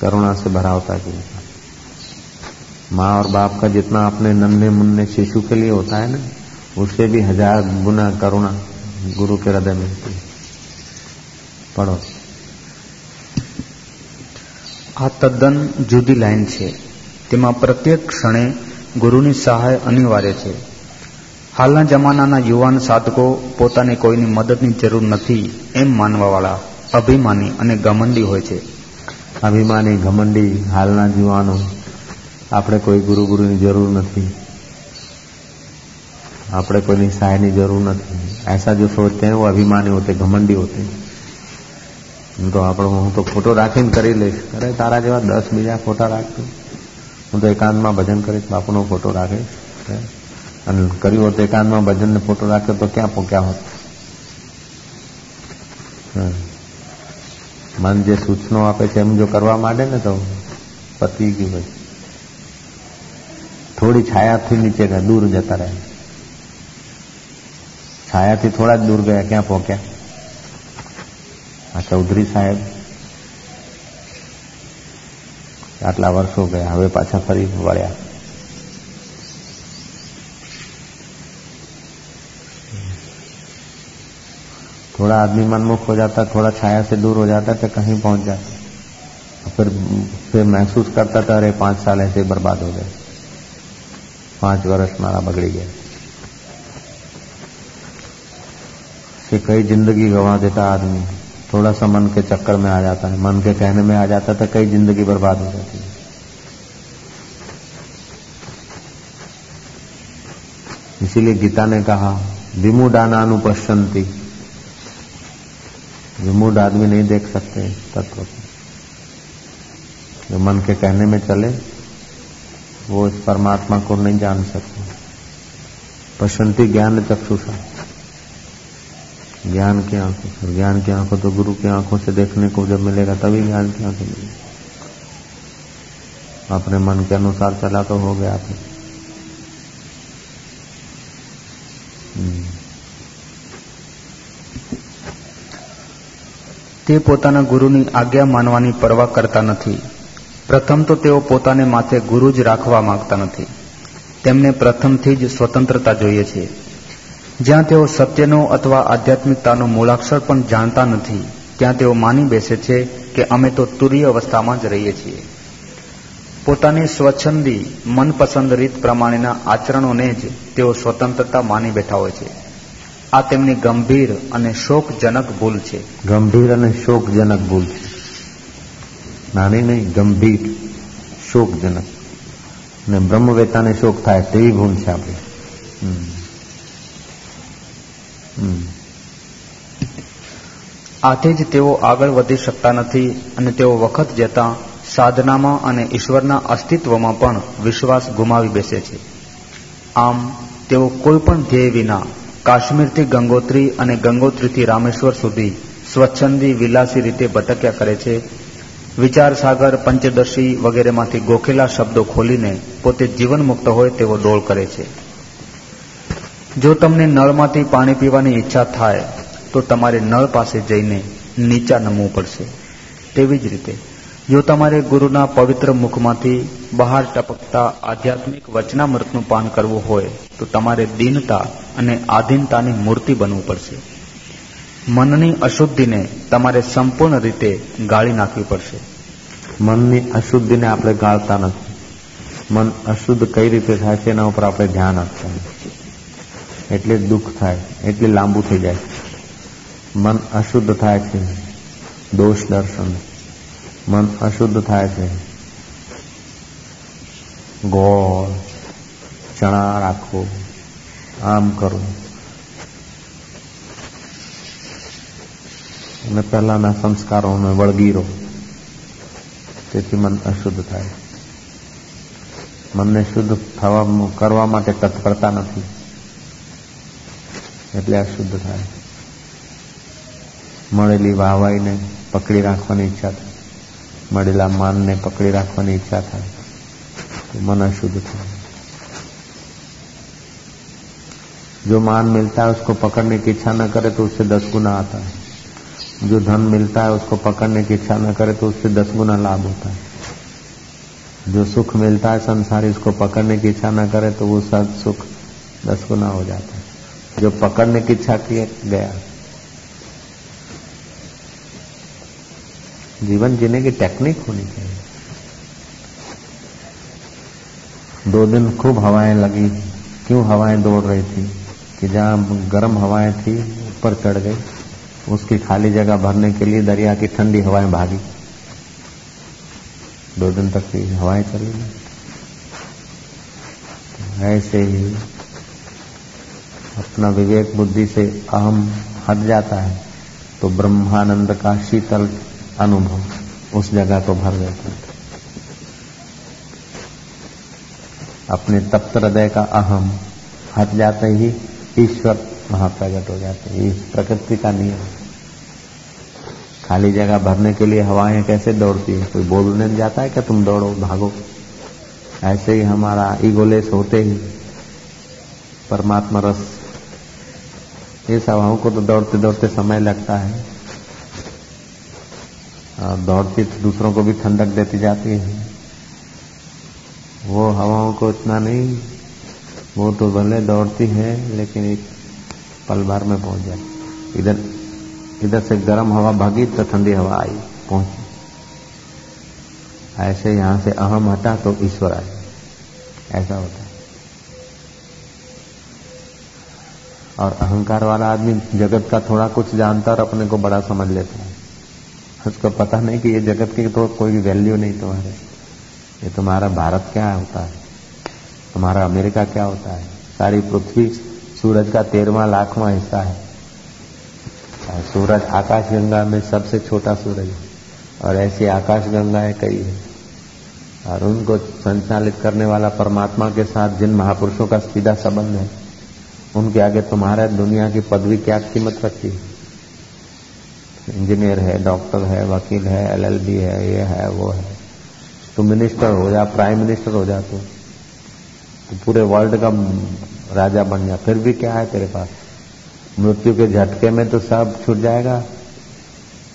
करुणा से भरा होता है माँ और बाप का जितना अपने नन्हे मुन्ने शिशु के लिए होता है ना उससे भी हजार गुना करुणा गुरु के हृदय में होती है पढ़ो આ તદ્દન જુદી લાઈન છે તેમાં પ્રત્યેક ક્ષણે ગુરુની સહાય અનિવાર્ય છે હાલના જમાનાના યુવાન સાધકો પોતાને કોઈની મદદની જરૂર નથી એમ માનવાવાળા અભિમાની અને ઘમંડી હોય છે. અભિમાની ઘમંડી હાલના જીવાનો. આપણે કોઈ ગુરુ ગુરુની જરૂર નથી. આપણે કોઈની સહાયની જરૂર નથી. એસા જો સોચતે હું અભિમાની હોતે ઘમંડી હોતે. તો આપણો, હું તો ખોટો રાખીને કરી લઈશ. અરે, તારા જેવા દસ બીજા ખોટા રાખતો હું તો એકાંતમાં ભજન કરીશ, બાપુનો ફોટો રાખીશ. અને કર્યું હોત, એકાંતમાં ભજનને ફોટો રાખ્યો તો ક્યાં પોક્યા હોત? હા? મન જે સૂચનો આપે છે એમ જો કરવા માંડે ને તો પતી ગયું ભાઈ થોડી છાયાથી નીચે ગયા દૂર જતા રહ્યા છાયાથી થોડા જ દૂર ગયા ક્યાં પહોંચ્યા આ ચૌધરી સાહેબ આટલા વર્ષો ગયા હવે પાછા ફરી વળ્યા थोड़ा आदमी मनमुख हो जाता, थोड़ा छाया से दूर हो जाता तो कहीं पहुँच जाता। फिर फिर महसूस करता था, अरे पाँच साल ऐसे बर्बाद हो गए। पाँच वर्ष मारा बगड़ी गया। कि कई ज़िंदगी गंवा देता आदमी। थोड़ा सा मन के चक्कर में आ जाता है। मन के कहने में आ जाता था, कई ज़िंदगी बर्बाद हो जाती है। इसीलिए गीता ने कहा विमूड आदमी नहीं देख सकते तत्व को। जो मन के कहने में चले, वो इस परमात्मा को नहीं जान सकते। पशंति ज्ञान चक्षुषा। ज्ञान की आँखों से, ज्ञान की आँखों तो गुरु की आँखों से देखने को जब मिलेगा, तभी ज्ञान की आँखें मिलेगी। अपने मन के अनुसार चला तो हो गया आपने। તે પોતાના ગુરુની આજ્ઞા માનવાની પરવા કરતા નથી. પ્રથમ તો તેઓ પોતાને માથે ગુરુ જ રાખવા માંગતા નથી. તેમને પ્રથમથી જ સ્વતંત્રતા જોઈએ છે. જ્યાં તેઓ સત્યનો અથવા આધ્યાત્મિકતાનો મૂળાક્ષર પણ જાણતા નથી, ત્યાં તેઓ માની બેસે છે કે અમે તો તુર્ય અવસ્થામાં જ રહીએ છીએ. પોતાની સ્વચ્છંદી, મનપસંદ રીત પ્રમાણેના આચરણોને જ તેઓ સ્વતંત્રતા માની બેઠા હોય છે. આ તેમની ગંભીર અને શોકજનક ભૂલ છે. ગંભીર અને શોકજનક ભૂલ છે. નાની નહીં ગંભીર શોકજનક. ને બ્રહ્મવેતાને શોક થાય તેવી ભૂલ છે આપણી. આથી જ તેઓ આગળ વધી શકતા નથી અને તેઓ વખત જતા સાધનામાં અને ઈશ્વરના અસ્તિત્વમાં પણ વિશ્વાસ ગુમાવી બેસે છે. આમ તેઓ કોઈ પણ ધ્યેય વિના કાશ્મીરથી ગંગોત્રી અને ગંગોત્રીથી રામેશ્વર સુધી સ્વચ્છંદી વિલાસી રીતે ભટક્યા કરે છે. વિચાર પંચદશી વગેરેમાંથી ગોખેલા શબ્દો ખોલીને પોતે જીવનમુક્ત હોય તેવો ડોળ કરે છે. જો તમને નળમાંથી પાણી પીવાની ઈચ્છા થાય, તો તમારે નળ પાસે જઈને નીચા નમવું પડશે. તેવી જ રીતે, જો તમારે ગુરુના પવિત્ર મુખમાંથી બહાર ટપકતા આધ્યાત્મિક વચનામૃતનું પાન કરવું હોય તો તમારે દીનતા અને આધીનતાની મૂર્તિ બનવું પડશે. મનની અશુદ્ધિને તમારે સંપૂર્ણ રીતે ગાળી નાખવી પડશે. મનની અશુદ્ધિને આપણે ગાળતા નથી. મન અશુદ્ધ કઈ રીતે થાય છે એના ઉપર આપણે ધ્યાન આપતા એટલે દુઃખ થાય, એટલે લાંબુ થઈ જાય મન અશુદ્ધ થાય છે, દોષ દર્શન. મન અશુદ્ધ થાય છે. ગોળ. ચણા રાખો, આમ કરો. અને પહેલાના સંસ્કારોને વળગી રહો તેથી મન અશુદ્ધ થાય. મનને શુદ્ધ થવા કરવા માટે તત્પરતા નથી. એટલે અશુદ્ધ થાય. મળેલી વાવાઈને પકડી રાખવાની ઈચ્છા થાય. મળેલા માનને પકડી રાખવાની ઈચ્છા થાય. તો મન અશુદ્ધ થાય. जो मान मिलता है उसको पकड़ने की इच्छा न करे तो उससे दस गुना आता है। जो धन मिलता है उसको पकड़ने की इच्छा न करे तो उससे दस गुना लाभ होता है। जो सुख मिलता है संसारी उसको पकड़ने की इच्छा न करे तो वो सब सुख दस गुना हो जाता है। जो पकड़ने की इच्छा किए, गया। जीवन जीने की टेक्निक होनी चाहिए। दो दिन खूब हवाएँ लगी। क्यों हवाएँ दौड़ रही थी? कि जहाँ गर्म हवाएँ थी, ऊपर चढ़ गई। उसकी खाली जगह भरने के लिए दरिया की ठंडी हवाएँ भागी। दो दिन तक की हवाएँ चली। गई ऐसे ही अपना विवेक बुद्धि से अहम हट जाता है तो ब्रह्मानंद का शीतल अनुभव उस जगह को भर देता है। अपने तप्त हृदय का अहम हट जाते ही ईश्वर वहाँ प्रकट हो जाते हैं। इस प्रकृति का नियम। खाली जगह भरने के लिए हवाएँ कैसे दौड़ती है? कोई बोलने जाता है क्या तुम दौड़ो, भागो? ऐसे ही हमारा ईगोलेस होते ही परमात्मा रस। इस हवाओं को तो दौड़ते दौड़ते समय लगता है। और दौड़ती तो दूसरों को भी ठंडक देती जाती है। वो हवाओं को इतना नहीं वो तो भले दौड़ती है, लेकिन एक पल भर में पहुँच जाए। इधर इधर से गर्म हवा भागी तो ठंडी हवा आई, पहुँची। ऐसे यहाँ से अहम हटा तो ईश्वर आए। ऐसा होता है। और अहंकार वाला आदमी जगत का थोड़ा कुछ जानता और अपने को बड़ा समझ लेता है। उसको पता नहीं कि ये जगत की तो कोई वैल्यू नहीं तुम्हारे। ये तुम्हारा भारत क्या होता है? तुम्हारा अमेरिका क्या होता है? सारी पृथ्वी सूरज का तेरवा लाखवा हिस्सा है। सूरज आकाश गंगा में सबसे छोटा सूरज है। और ऐसी आकाश गंगाएँ कई है। और उनको संचालित करने वाला परमात्मा के साथ जिन महापुरुषों का सीधा संबंध है उनके आगे तुम्हारा दुनिया की पदवी क्या कीमत रखती है इंजीनियर है डॉक्टर है वकील है एलएलबी है ये है वो है। तो मिनिस्टर हो जा प्राइम मिनिस्टर हो जा तो, तो पूरे वर्ल्ड का राजा बन जा, फिर भी क्या है तेरे पास? मृत्यु के झटके में तो सब छूट जाएगा।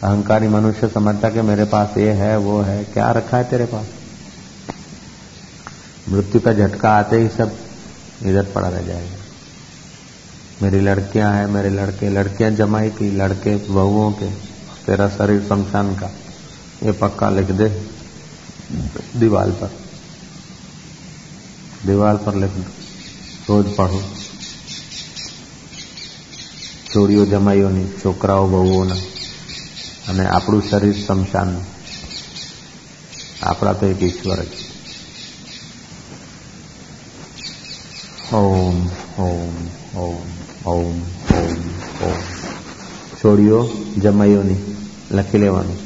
अहंकारी मनुष्य समझता कि मेरे पास ये है, वो है, क्या रखा है तेरे पास? मृत्यु का झटका आते ही सब इधर पड़ा रह जाएगा। मेरी लड़कियाँ हैं, मेरे लड़के, लड़कियाँ जमाई की, लड़के बहुओं के, तेरा शरीर शमशान का। ये पक्का लिख दे दीवाल पर। દિવાલ પર લખ્યું રોજ પઢો ચોરીઓ જમાઈઓની, છોકરાઓ બહુઓના અને આપણું શરીર શમશાનનું. આપણા તો એક ઈશ્વર જ. ઓમ ઓમ ઓમ ઓમ ઓમ ઓમ. છોડીઓ જમાઈઓની લખી લેવાનું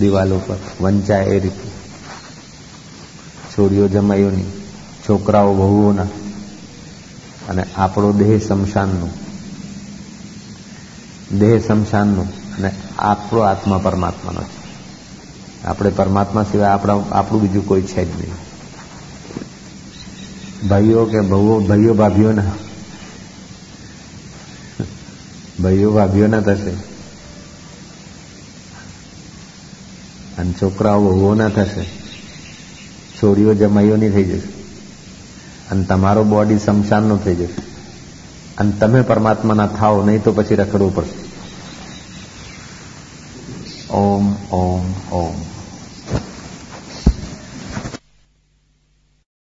દિવાલો પર વંચાય એ રીતે. છોડીઓ જમાઈઓની છોકરાઓ વહુઓના અને આપણો દેહ શમશાનનો. દેહ શમશાનનો અને આપણો આત્મા પરમાત્માનો છે. આપણે પરમાત્મા સિવાય આપણા આપણું બીજું કોઈ છે જ નહીં. ભાઈઓ કે બહુઓ, ભાઈઓ ભાભીઓના. ભાઈઓ ભાભીઓના થશે અને છોકરાઓ વહુઓના થશે છોરીઓ જમાઈઓની થઈ જશે. અને તમારો બોડી શમશાનનું થઈ જશે. અને તમે પરમાત્માના થાઓ, નહીં તો પછી રખડવું પડશે. ઓમ ઓમ ઓમ.